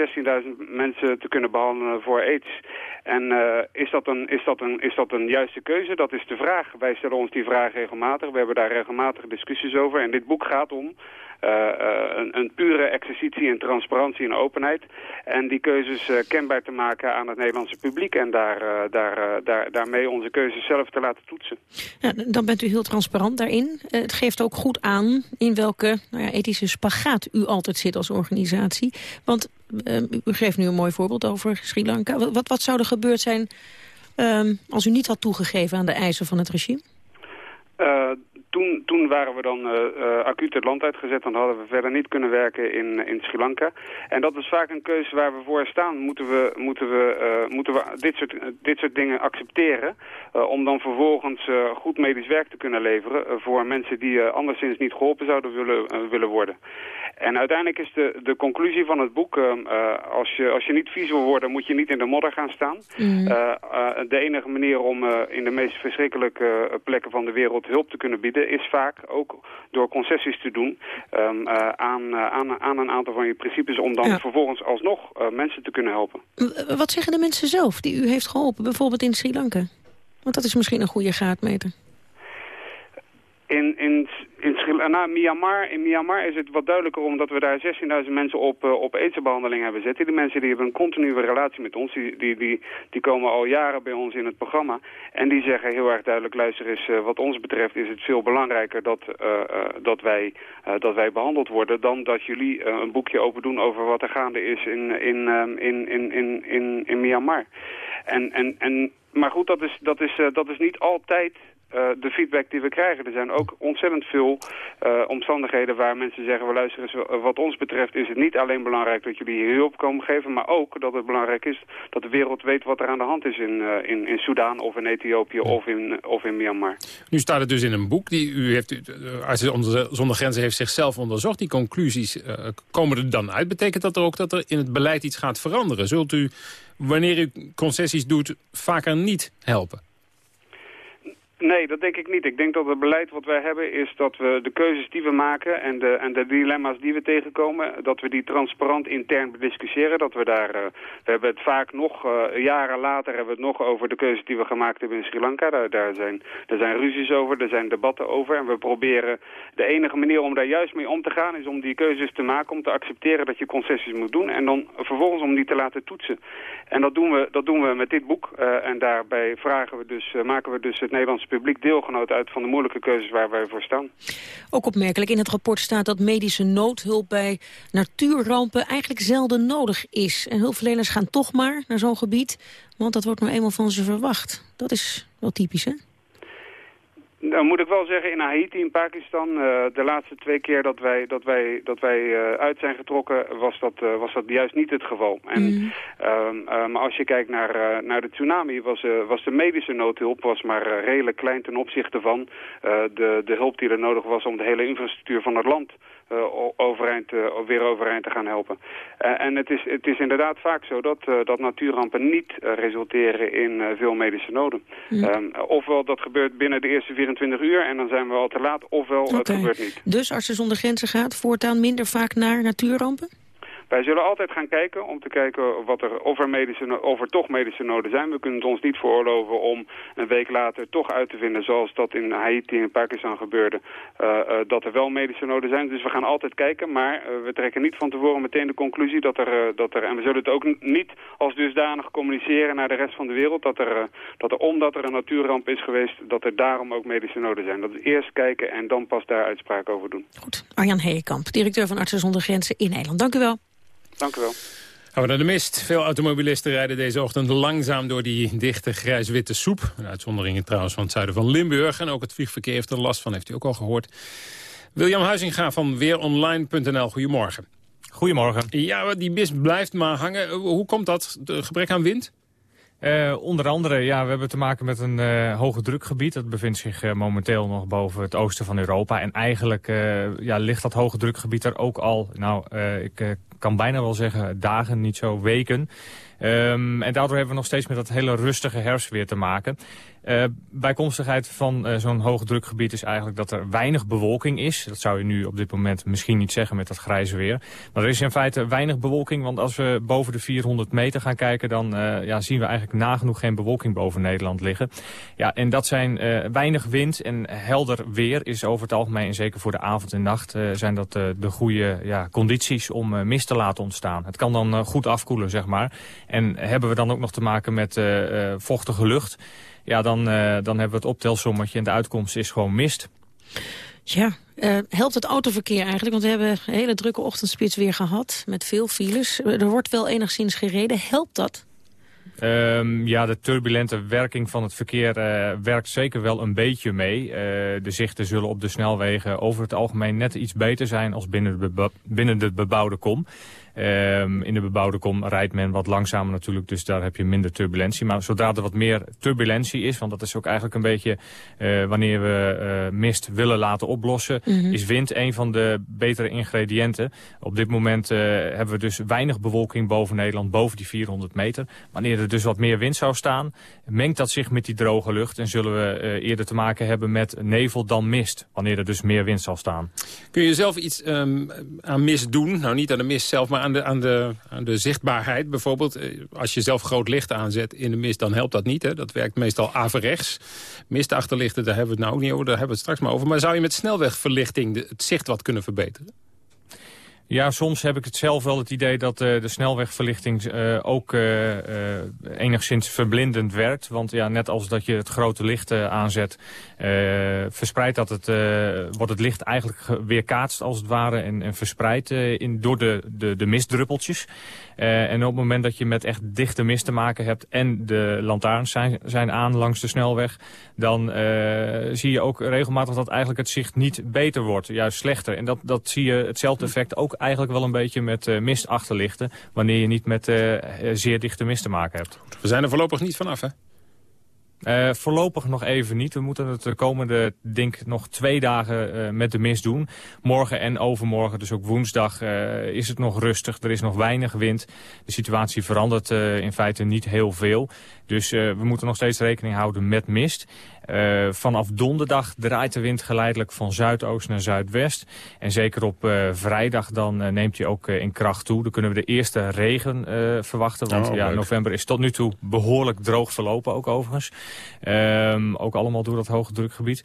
mensen te kunnen behandelen voor aids. En is, dat een, is, dat een, is dat een juiste keuze? Dat is de vraag. Wij stellen ons die vraag regelmatig. We hebben daar regelmatig discussies over. En dit boek gaat om een, een, pure exercitie in transparantie en openheid. En die keuzes uh, kenbaar te maken aan het Nederlandse publiek. En daar, daar, daar, daarmee onze keuzes zelf te laten toetsen. Ja, dan bent u heel transparant daarin. het geeft ook goed aan in welke nou ja, ethische spagaat u altijd zit als organisatie. Want u geeft nu een mooi voorbeeld over Sri Lanka. Wat, wat zou er gebeurd zijn ehm, als u niet had toegegeven aan de eisen van het regime? Toen, toen waren we dan uh, acuut het land uitgezet. Dan hadden we verder niet kunnen werken in, in Sri Lanka. En dat is vaak een keuze waar we voor staan. Moeten we, moeten we, uh, moeten we dit, soort, dit soort dingen accepteren... om dan vervolgens goed medisch werk te kunnen leveren... voor mensen die anderszins niet geholpen zouden willen, willen worden. En uiteindelijk is de, de conclusie van het boek... als, je, als je niet vies wil worden, moet je niet in de modder gaan staan. Mm. de enige manier om in de meest verschrikkelijke plekken van de wereld hulp te kunnen bieden is vaak ook door concessies te doen um, uh, aan, uh, aan, aan een aantal van je principes... om dan vervolgens alsnog mensen te kunnen helpen. Wat zeggen de mensen zelf die u heeft geholpen, bijvoorbeeld in Sri Lanka? Want dat is misschien een goede graadmeter. In, in, in nou, Myanmar, in Myanmar is het wat duidelijker omdat we daar 16.000 mensen op, uh, op aidsbehandeling hebben zitten. Die mensen die hebben een continue relatie met ons. Die, die, die, komen al jaren bij ons in het programma. En die zeggen heel erg duidelijk, luister eens, uh, wat ons betreft is het veel belangrijker dat, dat, wij, dat wij behandeld worden... dan dat jullie een boekje open doen over wat er gaande is in, in, in, in, in, in, in Myanmar. En, en, en, maar goed, dat is, dat, is, dat is niet altijd de feedback die we krijgen. Er zijn ook ontzettend veel uh, omstandigheden waar mensen zeggen... we luisteren, wat ons betreft is het niet alleen belangrijk dat jullie hier hulp komen geven... maar ook dat het belangrijk is dat de wereld weet wat er aan de hand is in, in, in Soudaan of in Ethiopië of, in, of in Myanmar. Nu staat het dus in een boek. Die u heeft, Artsen zonder Grenzen heeft zichzelf onderzocht. Die conclusies komen er dan uit. Betekent dat er ook dat er in het beleid iets gaat veranderen? Zult u, wanneer u concessies doet, vaker niet helpen? Nee, dat denk ik niet. Ik denk dat het beleid wat wij hebben is dat we de keuzes die we maken en de, en de dilemma's die we tegenkomen, dat we die transparant intern bediscussiëren. Dat we daar, uh, we hebben het vaak nog, uh, jaren later hebben we het nog over de keuzes die we gemaakt hebben in Sri Lanka. Daar, zijn, daar zijn ruzies over, er zijn debatten over. En we proberen, de enige manier om daar juist mee om te gaan is om die keuzes te maken, om te accepteren dat je concessies moet doen. En dan vervolgens om die te laten toetsen. En dat doen we, dat doen we met dit boek. Uh, en daarbij vragen we dus, maken we dus het Nederlandse publiek deelgenoot uit van de moeilijke keuzes waar wij voor staan. Ook opmerkelijk in het rapport staat dat medische noodhulp bij natuurrampen eigenlijk zelden nodig is. En hulpverleners gaan toch maar naar zo'n gebied, want dat wordt nou eenmaal van ze verwacht. Dat is wel typisch, hè? Dan moet ik wel zeggen, in Haiti in Pakistan, uh, de laatste twee keer dat wij, dat wij, dat wij uh, uit zijn getrokken, was dat, uh, was dat juist niet het geval. En, mm. maar als je kijkt naar, naar de tsunami, was, was de medische noodhulp was maar redelijk klein ten opzichte van de, de hulp die er nodig was om de hele infrastructuur van het land overeind, uh, weer overeind te gaan helpen. Uh, en het is, het is inderdaad vaak zo dat, dat natuurrampen niet resulteren in veel medische noden. Mm. Um, ofwel dat gebeurt binnen de eerste 24 uur en dan zijn we al te laat, ofwel okay. het gebeurt niet. Dus Artsen zonder Grenzen gaat voortaan minder vaak naar natuurrampen? Wij zullen altijd gaan kijken om te kijken wat er, of, er medische, of er toch medische noden zijn. We kunnen het ons niet veroorloven om een week later toch uit te vinden... zoals dat in Haiti en Pakistan gebeurde, uh, uh, dat er wel medische noden zijn. Dus we gaan altijd kijken, maar uh, we trekken niet van tevoren meteen de conclusie dat er... dat er en we zullen het ook niet als dusdanig communiceren naar de rest van de wereld... dat er, dat er omdat er een natuurramp is geweest, dat er daarom ook medische noden zijn. Dat is eerst kijken en dan pas daar uitspraak over doen. Goed. Arjan Heekamp, directeur van Artsen zonder Grenzen in Nederland. Dank u wel. Dank u wel. Gaan we naar de mist. Veel automobilisten rijden deze ochtend langzaam door die dichte grijs-witte soep. Een uitzondering trouwens van het zuiden van Limburg. En ook het vliegverkeer heeft er last van, heeft u ook al gehoord. William Huizinga van weeronline.nl, goedemorgen. Goedemorgen. Ja, die mist blijft maar hangen. Hoe komt dat? De gebrek aan wind? Uh, onder andere, ja, we hebben te maken met een uh, hoge drukgebied. Dat bevindt zich uh, momenteel nog boven het oosten van Europa. En eigenlijk ja, ligt dat hoge drukgebied er ook al, nou, ik kan bijna wel zeggen dagen, niet zo weken. Um, en daardoor hebben we nog steeds met dat hele rustige herfstweer te maken. Uh, bijkomstigheid van uh, zo'n hoogdrukgebied is eigenlijk dat er weinig bewolking is. Dat zou je nu op dit moment misschien niet zeggen met dat grijze weer. Maar er is in feite weinig bewolking, want als we boven de 400 meter gaan kijken... dan uh, ja, zien we eigenlijk nagenoeg geen bewolking boven Nederland liggen. Ja, en dat zijn weinig wind en helder weer is over het algemeen... en zeker voor de avond en nacht zijn dat de goede ja, condities om mist te laten ontstaan. Het kan dan goed afkoelen, zeg maar. En hebben we dan ook nog te maken met vochtige lucht ja, dan, dan hebben we het optelsommetje en de uitkomst is gewoon mist. Ja, helpt het autoverkeer eigenlijk? Want we hebben een hele drukke ochtendspits weer gehad met veel files. Er wordt wel enigszins gereden. Helpt dat? Um, ja, de turbulente werking van het verkeer uh, werkt zeker wel een beetje mee. Uh, de zichten zullen op de snelwegen over het algemeen net iets beter zijn als binnen de, binnen de bebouwde kom. Um, in de bebouwde kom rijdt men wat langzamer natuurlijk, dus daar heb je minder turbulentie. Maar zodra er wat meer turbulentie is, want dat is ook eigenlijk een beetje uh, wanneer we uh, mist willen laten oplossen, mm -hmm. is wind een van de betere ingrediënten. Op dit moment uh, hebben we dus weinig bewolking boven Nederland, boven die 400 meter. Wanneer er dus wat meer wind zou staan, mengt dat zich met die droge lucht en zullen we eerder te maken hebben met nevel dan mist, wanneer er dus meer wind zal staan. Kun je zelf iets um, aan mist doen? Nou, niet aan de mist zelf, maar aan de, aan de, aan de zichtbaarheid. Bijvoorbeeld, eh, als je zelf groot licht aanzet in de mist, dan helpt dat niet. Hè? Dat werkt meestal averechts. Mistachterlichten, daar hebben we het nou ook niet over. Daar hebben we het straks maar over. Maar zou je met snelwegverlichting het zicht wat kunnen verbeteren? Ja, soms heb ik het zelf wel het idee dat uh, de snelwegverlichting uh, ook uh, enigszins verblindend werkt. Want ja, net als dat je het grote licht aanzet, verspreidt dat het, wordt het licht eigenlijk weerkaatst als het ware en, en verspreidt in, door de, de, de mistdruppeltjes. en op het moment dat je met echt dichte mist te maken hebt en de lantaarns zijn, zijn aan langs de snelweg, dan zie je ook regelmatig dat eigenlijk het zicht niet beter wordt, juist slechter. En dat, dat zie je hetzelfde effect ook eigenlijk wel een beetje met uh, mist achterlichten... wanneer je niet met uh, zeer dichte mist te maken hebt. We zijn er voorlopig niet vanaf, hè? Uh, voorlopig nog even niet. We moeten het de komende, denk nog twee dagen uh, met de mist doen. Morgen en overmorgen, dus ook woensdag, uh, is het nog rustig. Er is nog weinig wind. De situatie verandert in feite niet heel veel. Dus we moeten nog steeds rekening houden met mist. Uh, vanaf donderdag draait de wind geleidelijk van zuidoost naar zuidwest. En zeker op uh, vrijdag dan uh, neemt hij ook in kracht toe. Dan kunnen we de eerste regen verwachten. Want oh, ja, november is tot nu toe behoorlijk droog verlopen ook overigens. Um, ook allemaal door dat hoge drukgebied.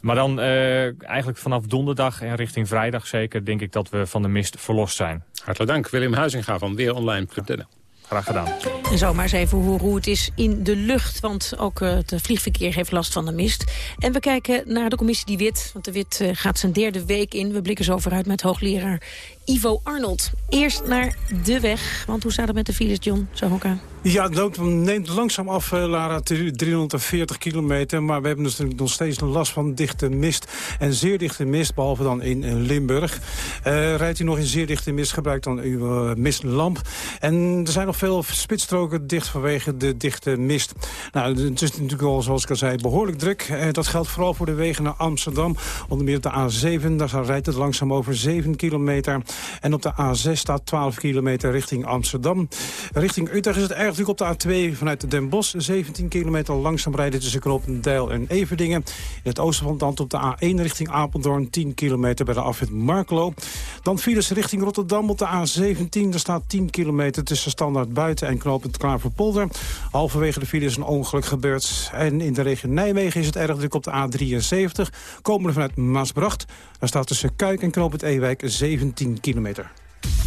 Maar dan eigenlijk vanaf donderdag en richting vrijdag zeker denk ik dat we van de mist verlost zijn. Hartelijk dank. Willem Huizinga van Weeronline.nl. Graag gedaan. En zo maar eens even horen hoe het is in de lucht. Want ook uh, het vliegverkeer heeft last van de mist. En we kijken naar de commissie Die Wit. Want de Wit uh, gaat zijn derde week in. We blikken zo vooruit met hoogleraar Ivo Arnold. Eerst naar de weg. Want hoe staat het met de files, John Zahoka? Ja, het neemt langzaam af, uh, Lara, 340 kilometer. Maar we hebben dus nog steeds last van dichte mist. En zeer dichte mist, behalve dan in Limburg. Uh, rijdt u nog in zeer dichte mist, gebruik dan uw mistlamp. En er zijn nog veel spitsstroken dicht vanwege de dichte mist. Nou, het is natuurlijk al, zoals ik al zei, behoorlijk druk. dat geldt vooral voor de wegen naar Amsterdam. Onder meer op de A7, daar rijdt het langzaam over 7 kilometer. En op de A6 staat 12 kilometer richting Amsterdam. Richting Utrecht is het druk op de A2 vanuit Den Bosch. 17 kilometer langzaam rijden tussen Knopendijl en Everdingen. In het oosten van het land op de A1 richting Apeldoorn. 10 kilometer bij de afwit Marklo. Dan files richting Rotterdam op de A17. Daar staat 10 kilometer tussen Standaard Buiten en Knopend Klaverpolder. Halverwege de file is een ongeluk gebeurd. En in de regio Nijmegen is het erg druk op de A73. Komende vanuit Maasbracht. Daar staat tussen Kuik en Knopend Ewijk 17 kilometer.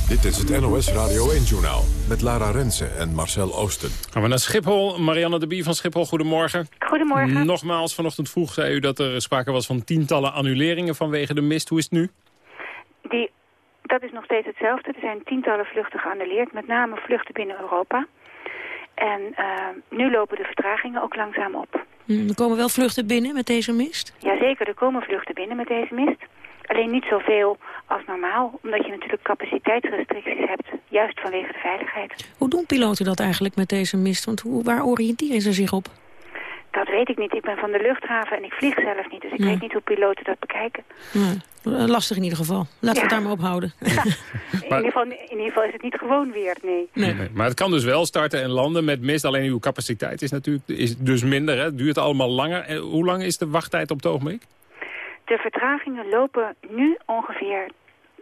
Dit is het NOS Radio 1-journaal met Lara Rensen en Marcel Oosten. Gaan we naar Schiphol. Marianne de Bie van Schiphol, goedemorgen. Goedemorgen. Nogmaals, vanochtend vroeg zei u dat er sprake was van tientallen annuleringen vanwege de mist. Hoe is het nu? Die, dat is nog steeds hetzelfde. Er zijn tientallen vluchten geannuleerd, met name vluchten binnen Europa. En uh, nu lopen de vertragingen ook langzaam op. Hmm, er komen wel vluchten binnen met deze mist? Jazeker, er komen vluchten binnen met deze mist. Alleen niet zoveel als normaal, omdat je natuurlijk capaciteitsrestricties hebt, juist vanwege de veiligheid. Hoe doen piloten dat eigenlijk met deze mist? Want hoe, waar oriënteren ze zich op? Dat weet ik niet. Ik ben van de luchthaven en ik vlieg zelf niet. Dus ik weet niet hoe piloten dat bekijken. Ja. Lastig in ieder geval. Laten we het daar maar ophouden. (laughs) Ja. (laughs) in, ieder geval, in ieder geval is het niet gewoon weer, nee. nee. nee. Maar het kan dus wel starten en landen met mist. Alleen uw capaciteit is natuurlijk is dus minder. Hè? Het duurt allemaal langer. Hoe lang is de wachttijd op het ogenblik? De vertragingen lopen nu ongeveer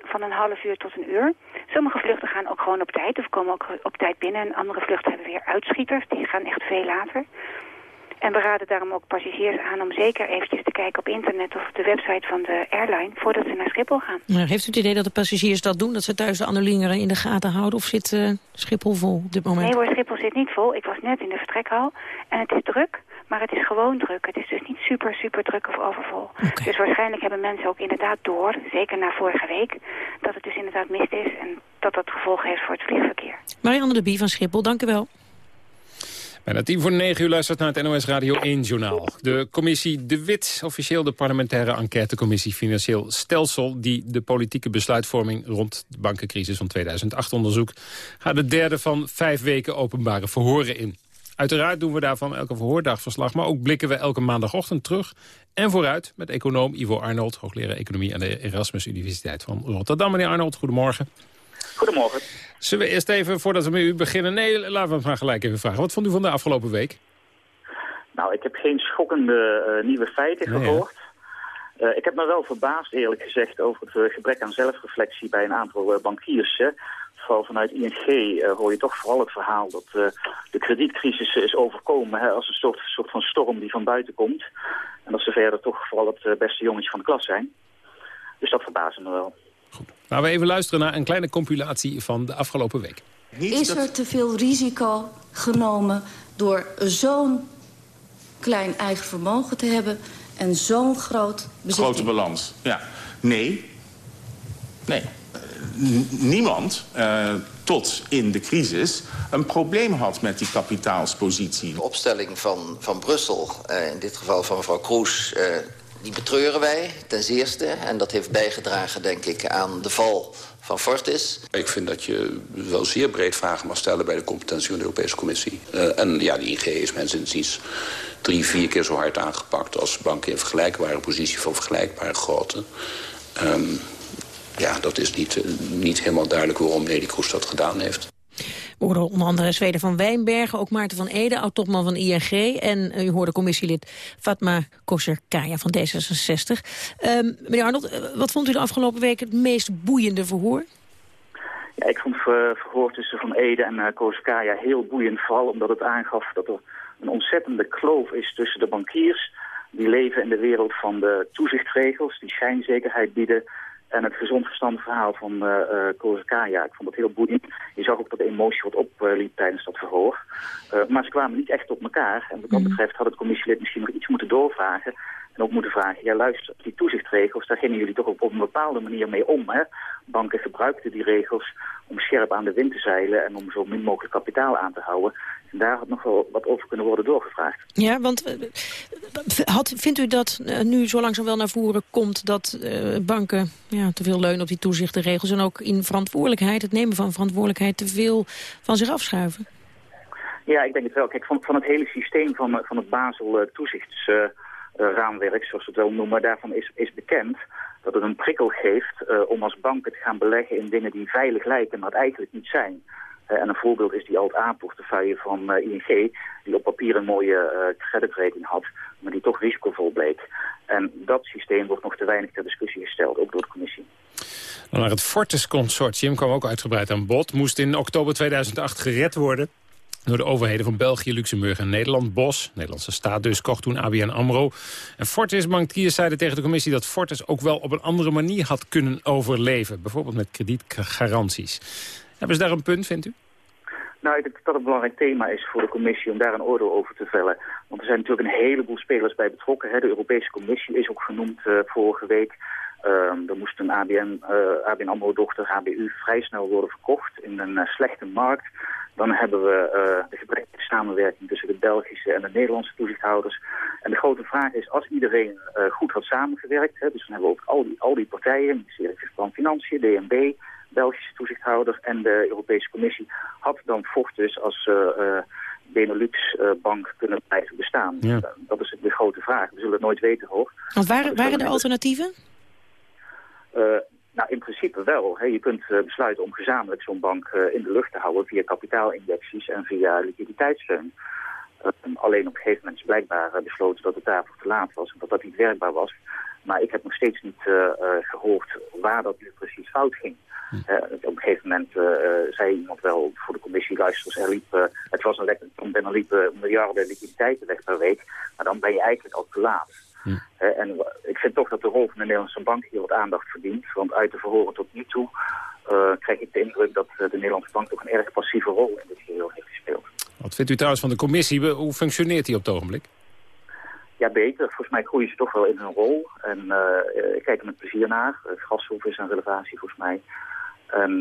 van een half uur tot een uur. Sommige vluchten gaan ook gewoon op tijd of komen ook op tijd binnen. En andere vluchten hebben weer uitschieters, die gaan echt veel later. En we raden daarom ook passagiers aan om zeker eventjes te kijken op internet of op de website van de airline voordat ze naar Schiphol gaan. Nou, heeft u het idee dat de passagiers dat doen, dat ze thuis de annuleringen in de gaten houden of zit uh, Schiphol vol op dit moment? Nee hoor, Schiphol zit niet vol. Ik was net in de vertrekhal en het is druk. Maar het is gewoon druk. Het is dus niet super, super druk of overvol. Dus waarschijnlijk hebben mensen ook inderdaad door, zeker na vorige week, dat het dus inderdaad mist is en dat dat gevolgen heeft voor het vliegverkeer. Marianne de Bie van Schiphol, dank u wel. Bijna tien voor negen uur luistert naar het NOS Radio 1-journaal. De commissie De Wit, officieel de parlementaire enquêtecommissie Financieel Stelsel... die de politieke besluitvorming rond de bankencrisis van 2008 onderzoekt... gaat de derde van vijf weken openbare verhoren in. Uiteraard doen we daarvan elke verhoordag verslag... maar ook blikken we elke maandagochtend terug en vooruit... met econoom Ivo Arnold, hoogleraar economie aan de Erasmus Universiteit van Rotterdam. Meneer Arnold, goedemorgen. Goedemorgen. Zullen we eerst even, voordat we met u beginnen... Nee, laten we maar gelijk even vragen. Wat vond u van de afgelopen week? Nou, ik heb geen schokkende uh, nieuwe feiten nee, gehoord. Uh, ik heb me wel verbaasd, eerlijk gezegd, over het uh, gebrek aan zelfreflectie bij een aantal bankiers. Hè. Vanuit ING hoor je toch vooral het verhaal dat de kredietcrisis is overkomen hè, als een soort, soort van storm die van buiten komt. En dat ze verder toch vooral het beste jongetje van de klas zijn. Dus dat verbaasde me wel. Goed. Laten we even luisteren naar een kleine compilatie van de afgelopen week. Is er te veel risico genomen door zo'n klein eigen vermogen te hebben... en zo'n groot bezitting? Grote balans, ja. Nee. Nee. Niemand, uh, tot in de crisis, een probleem had met die kapitaalspositie. De opstelling van, van Brussel, uh, in dit geval van mevrouw Kroes... Uh, die betreuren wij ten zeerste. En dat heeft bijgedragen, denk ik, aan de val van Fortis. Ik vind dat je wel zeer breed vragen mag stellen... bij de competentie van de Europese Commissie. Uh, en ja, de IG is mensen inziens drie, vier keer zo hard aangepakt... als banken in vergelijkbare positie van vergelijkbare grootte. Um, ja, dat is niet, uh, niet helemaal duidelijk waarom Nelly Kroes dat gedaan heeft. We hoorden onder andere Zweden van Wijnbergen, ook Maarten van Ede, oud-topman van ING. En u hoorde commissielid Fatma Kosser-Kaya van D66. Um, meneer Arnold, eh, wat vond u de afgelopen week het meest boeiende verhoor? Ja, ik vond het verhoor tussen Van Ede en uh, Kosser-Kaya heel boeiend. Vooral omdat het aangaf dat er een ontzettende kloof is tussen de bankiers... die leven in de wereld van de toezichtregels, die schijnzekerheid bieden en het gezond verstand verhaal van uh, uh, Ik vond het heel boeiend. Je zag ook dat de emotie wat opliep tijdens dat verhoor. Uh, maar ze kwamen niet echt op elkaar. En wat dat betreft had het commissielid misschien nog iets moeten doorvragen. En ook moeten vragen, ja luister, die toezichtregels, daar gingen jullie toch op, op een bepaalde manier mee om. Hè? Banken gebruikten die regels om scherp aan de wind te zeilen en om zo min mogelijk kapitaal aan te houden. En daar had nog wel wat over kunnen worden doorgevraagd. Ja, want had, vindt u dat uh, nu zo langzaam wel naar voren komt dat uh, banken ja, te veel leunen op die toezichtenregels en ook in verantwoordelijkheid, het nemen van verantwoordelijkheid, te veel van zich afschuiven? Ja, ik denk het wel. Kijk, van, van het hele systeem van, van het Basel toezichts... Uh, raamwerk, zoals we het wel noemen, daarvan is, is bekend dat het een prikkel geeft uh, om als banken te gaan beleggen in dingen die veilig lijken, maar het eigenlijk niet zijn. Uh, en een voorbeeld is die Alt-A-portefeuille van ING, die op papier een mooie kreditrating had, maar die toch risicovol bleek. En dat systeem wordt nog te weinig ter discussie gesteld, ook door de commissie. naar het Fortis-consortium kwam ook uitgebreid aan bod. Moest in oktober 2008 gered worden door de overheden van België, Luxemburg en Nederland. Bos, Nederlandse staat dus, kocht toen ABN AMRO. En Fortis bankiers zeiden tegen de commissie dat Fortis ook wel op een andere manier had kunnen overleven. Bijvoorbeeld met kredietgaranties. Hebben ze daar een punt, vindt u? Nou, ik denk dat dat een belangrijk thema is voor de commissie om daar een oordeel over te vellen. Want er zijn natuurlijk een heleboel spelers bij betrokken. Hè. De Europese Commissie is ook genoemd uh, vorige week. Uh, er moest een ABN, uh, ABN AMRO-dochter, HBU, vrij snel worden verkocht in een uh, slechte markt. Dan hebben we uh, de gebrekkige samenwerking tussen de Belgische en de Nederlandse toezichthouders. En de grote vraag is, als iedereen uh, goed had samengewerkt... Hè, dus dan hebben we ook al die, al die partijen, ministerie van Financiën, DNB... Belgische toezichthouder en de Europese Commissie... had dan Fortis als uh, Benelux-bank kunnen blijven bestaan. Ja. dat is de grote vraag. We zullen het nooit weten, hoor. Want waren, waren er alternatieven? Nou, in principe wel. Hè. Je kunt uh, besluiten om gezamenlijk zo'n bank uh, in de lucht te houden via kapitaalinjecties en via liquiditeitssteun. Uh, alleen op een gegeven moment is blijkbaar besloten dat het daarvoor te laat was en dat dat niet werkbaar was. Maar ik heb nog steeds niet gehoord waar dat nu precies fout ging. Hm. op een gegeven moment zei iemand wel voor de commissie, luister, er liep, het was een lekker, er liepen miljarden liquiditeiten weg per week, maar dan ben je eigenlijk al te laat. Hm. en ik vind toch dat de rol van de Nederlandse bank hier wat aandacht verdient. Want uit de verhoren tot nu toe uh, krijg ik de indruk dat de Nederlandse bank toch een erg passieve rol in dit geheel heeft gespeeld. Wat vindt u trouwens van de commissie? Hoe functioneert die op het ogenblik? ja, beter. Volgens mij groeien ze toch wel in hun rol. En ik kijk er met plezier naar. Het gashoef is een relevatie volgens mij. En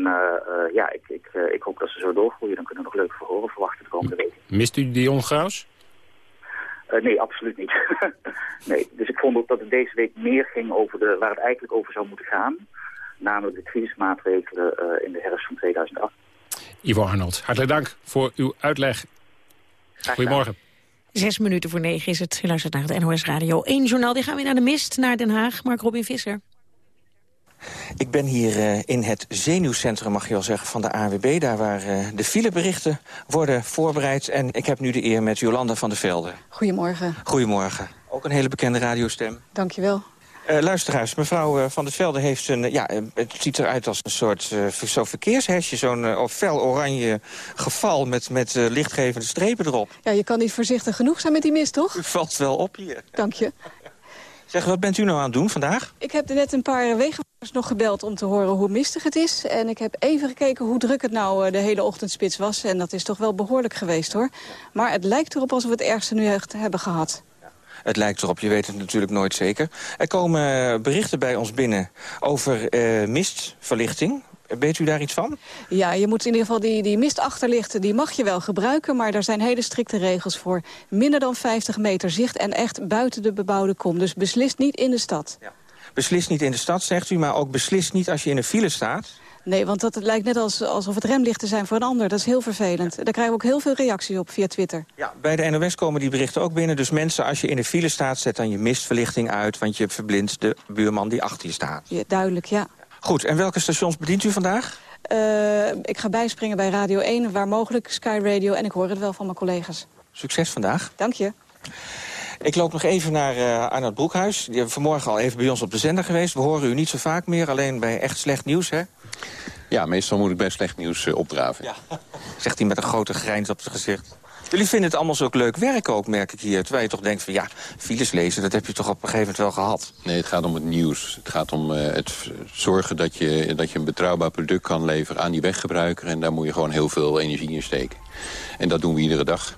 ja, ik, ik, ik hoop dat ze zo doorgroeien. Dan kunnen we nog leuke verhoren verwachten de komende weken. Mist u Dion Graus? Nee, absoluut niet. (laughs) nee, dus ik vond ook dat het deze week meer ging over de, waar het eigenlijk over zou moeten gaan. Namelijk de crisismaatregelen in de herfst van 2008. Ivo Arnold, hartelijk dank voor uw uitleg. Goedemorgen. Zes minuten voor negen is het. Je luistert naar het NOS Radio 1 journaal. Die gaan weer naar de mist, naar Den Haag. Mark Robin Visser. Ik ben hier uh, in het zenuwcentrum, mag je wel zeggen, van de AWB. Daar waar uh, de fileberichten worden voorbereid. En ik heb nu de eer met Jolanda van der Velde. Goedemorgen. Goedemorgen. Ook een hele bekende radiostem. Dank je wel. Uh, luisteraars, mevrouw Van der Velde heeft een... ja, het ziet eruit als een soort uh, zo'n verkeershesje. Zo'n fel oranje geval met, met lichtgevende strepen erop. Ja, je kan niet voorzichtig genoeg zijn met die mist, toch? U valt wel op hier. Dank je. Zeg, wat bent u nou aan het doen vandaag? Ik heb net een paar wegenwachters nog gebeld om te horen hoe mistig het is. En ik heb even gekeken hoe druk het nou de hele ochtendspits was. En dat is toch wel behoorlijk geweest, hoor. Maar het lijkt erop alsof we het ergste nu echt hebben gehad. Het lijkt erop, je weet het natuurlijk nooit zeker. Er komen berichten bij ons binnen over uh, mistverlichting. Weet u daar iets van? Ja, je moet in ieder geval die, die mistachterlichten, die mag je wel gebruiken... maar daar zijn hele strikte regels voor. Minder dan 50 meter zicht en echt buiten de bebouwde kom. Dus beslist niet in de stad. Ja. Beslist niet in de stad, zegt u, maar ook beslist niet als je in een file staat? Nee, want dat, het lijkt net als, alsof het remlichten zijn voor een ander. Dat is heel vervelend. Daar krijgen we ook heel veel reacties op via Twitter. Ja, bij de NOS komen die berichten ook binnen. Dus mensen, als je in de file staat, zet dan je mistverlichting uit... want je verblindt de buurman die achter je staat. Ja, duidelijk, ja. Goed, en welke stations bedient u vandaag? Uh, ik ga bijspringen bij Radio 1, waar mogelijk, Sky Radio... en ik hoor het wel van mijn collega's. Succes vandaag. Dank je. Ik loop nog even naar uh, Arnold Broekhuis. Die hebben vanmorgen al even bij ons op de zender geweest. We horen u niet zo vaak meer, alleen bij echt slecht nieuws, hè? Ja, meestal moet ik bij slecht nieuws uh, opdraven. Ja. (laughs) Zegt hij met een grote grijns op zijn gezicht. Jullie vinden het allemaal zo leuk werk ook, merk ik hier. Terwijl je toch denkt van ja, files lezen, dat heb je toch op een gegeven moment wel gehad. Nee, het gaat om het nieuws. Het gaat om uh, het zorgen dat je, dat je een betrouwbaar product kan leveren aan die weggebruiker. En daar moet je gewoon heel veel energie in steken. En dat doen we iedere dag.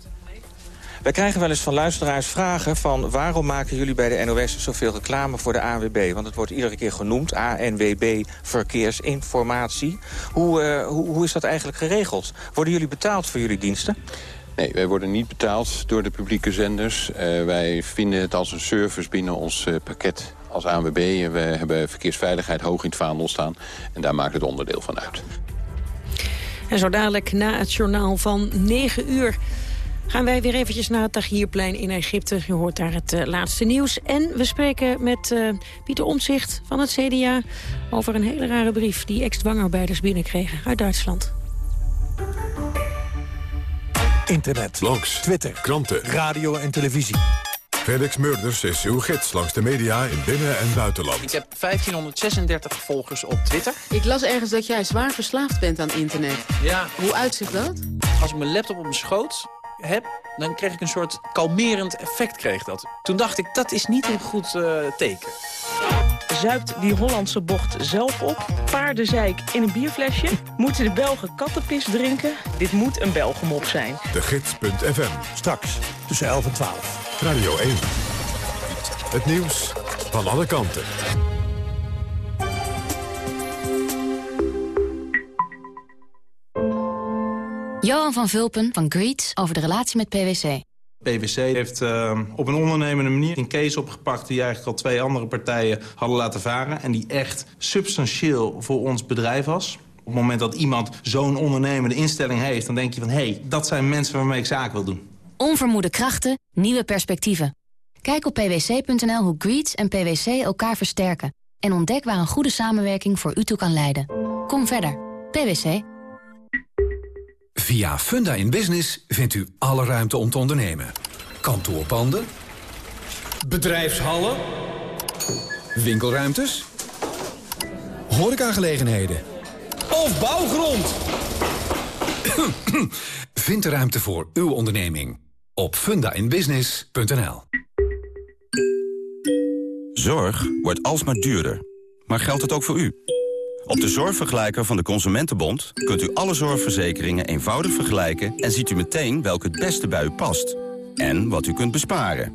Wij krijgen wel eens van luisteraars vragen van... waarom maken jullie bij de NOS zoveel reclame voor de ANWB? Want het wordt iedere keer genoemd, ANWB Verkeersinformatie. Hoe, uh, hoe, hoe is dat eigenlijk geregeld? Worden jullie betaald voor jullie diensten? Nee, wij worden niet betaald door de publieke zenders. Uh, wij vinden het als een service binnen ons uh, pakket als ANWB. We hebben verkeersveiligheid hoog in het vaandel staan. En daar maakt het onderdeel van uit. En zo dadelijk na het journaal van 9 uur gaan wij weer eventjes naar het Tahrirplein in Egypte. Je hoort daar het uh, laatste nieuws. En we spreken met Pieter Omtzigt van het CDA... over een hele rare brief die ex-dwangarbeiders binnenkregen uit Duitsland. Internet, blogs, Twitter, kranten, radio en televisie. Felix Murders is uw gids langs de media in binnen- en buitenland. Ik heb 1536 volgers op Twitter. Ik las ergens dat jij zwaar verslaafd bent aan internet. Ja. Hoe uitzicht dat? Als ik mijn laptop op mijn schoot heb, dan kreeg ik een soort kalmerend effect. Kreeg dat. Toen dacht ik, dat is niet een goed uh, teken. Zuipt die Hollandse bocht zelf op? Paardenzeik in een bierflesje? Moeten de Belgen kattenpis drinken? Dit moet een Belgemop zijn. De Gids.fm. Straks tussen 11 en 12. Radio 1. Het nieuws van alle kanten. Johan van Vulpen van Greets over de relatie met PwC. PwC heeft uh, op een ondernemende manier een case opgepakt... die eigenlijk al twee andere partijen hadden laten varen... en die echt substantieel voor ons bedrijf was. Op het moment dat iemand zo'n ondernemende instelling heeft... dan denk je van, hé, hey, dat zijn mensen waarmee ik zaken wil doen. Onvermoede krachten, nieuwe perspectieven. Kijk op pwc.nl hoe Greets en PwC elkaar versterken... en ontdek waar een goede samenwerking voor u toe kan leiden. Kom verder. PwC. Via Funda in Business vindt u alle ruimte om te ondernemen. Kantoorpanden. Bedrijfshallen. Winkelruimtes. Horecagelegenheden. Of bouwgrond. (coughs) Vind de ruimte voor uw onderneming op fundainbusiness.nl. Zorg wordt alsmaar duurder. Maar geldt het ook voor u? Op de zorgvergelijker van de Consumentenbond kunt u alle zorgverzekeringen eenvoudig vergelijken... en ziet u meteen welke het beste bij u past. En wat u kunt besparen.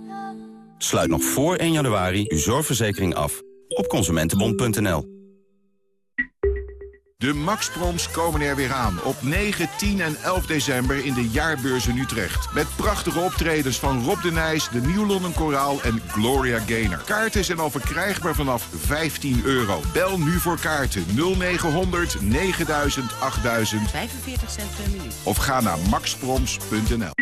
Sluit nog voor 1 januari uw zorgverzekering af op consumentenbond.nl. De Maxproms komen er weer aan op 9, 10 en 11 december in de jaarbeurs in Utrecht. Met prachtige optredens van Rob de Nijs, de Nieuw London Koraal en Gloria Gaynor. Kaarten zijn al verkrijgbaar vanaf 15 euro. Bel nu voor kaarten 0900 9000 8000 45 cent per minuut. of ga naar maxproms.nl.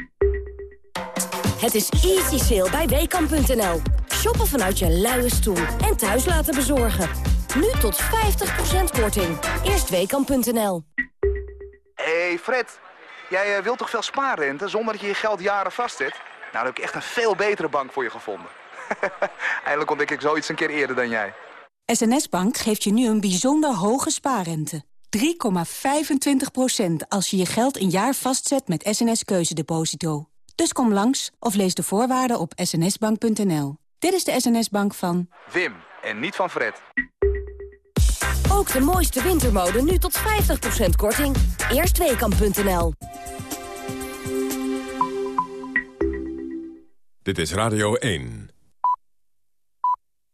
Het is easy sale bij Weekamp.nl. Shoppen vanuit je luie stoel en thuis laten bezorgen. Nu tot 50% korting. Eerst Weekamp.nl. hey Fred, jij eh, wilt toch veel spaarrente zonder dat je je geld jaren vastzet? Nou, dan heb ik echt een veel betere bank voor je gevonden. (laughs) Eindelijk ontdek ik zoiets een keer eerder dan jij. SNS Bank geeft je nu een bijzonder hoge spaarrente. 3,25% als je je geld een jaar vastzet met SNS Keuzedeposito. Dus kom langs of lees de voorwaarden op snsbank.nl. Dit is de SNS Bank van... Wim, en niet van Fred. Ook de mooiste wintermode nu tot 50% korting. Eerst Weekamp.nl. Dit is Radio 1.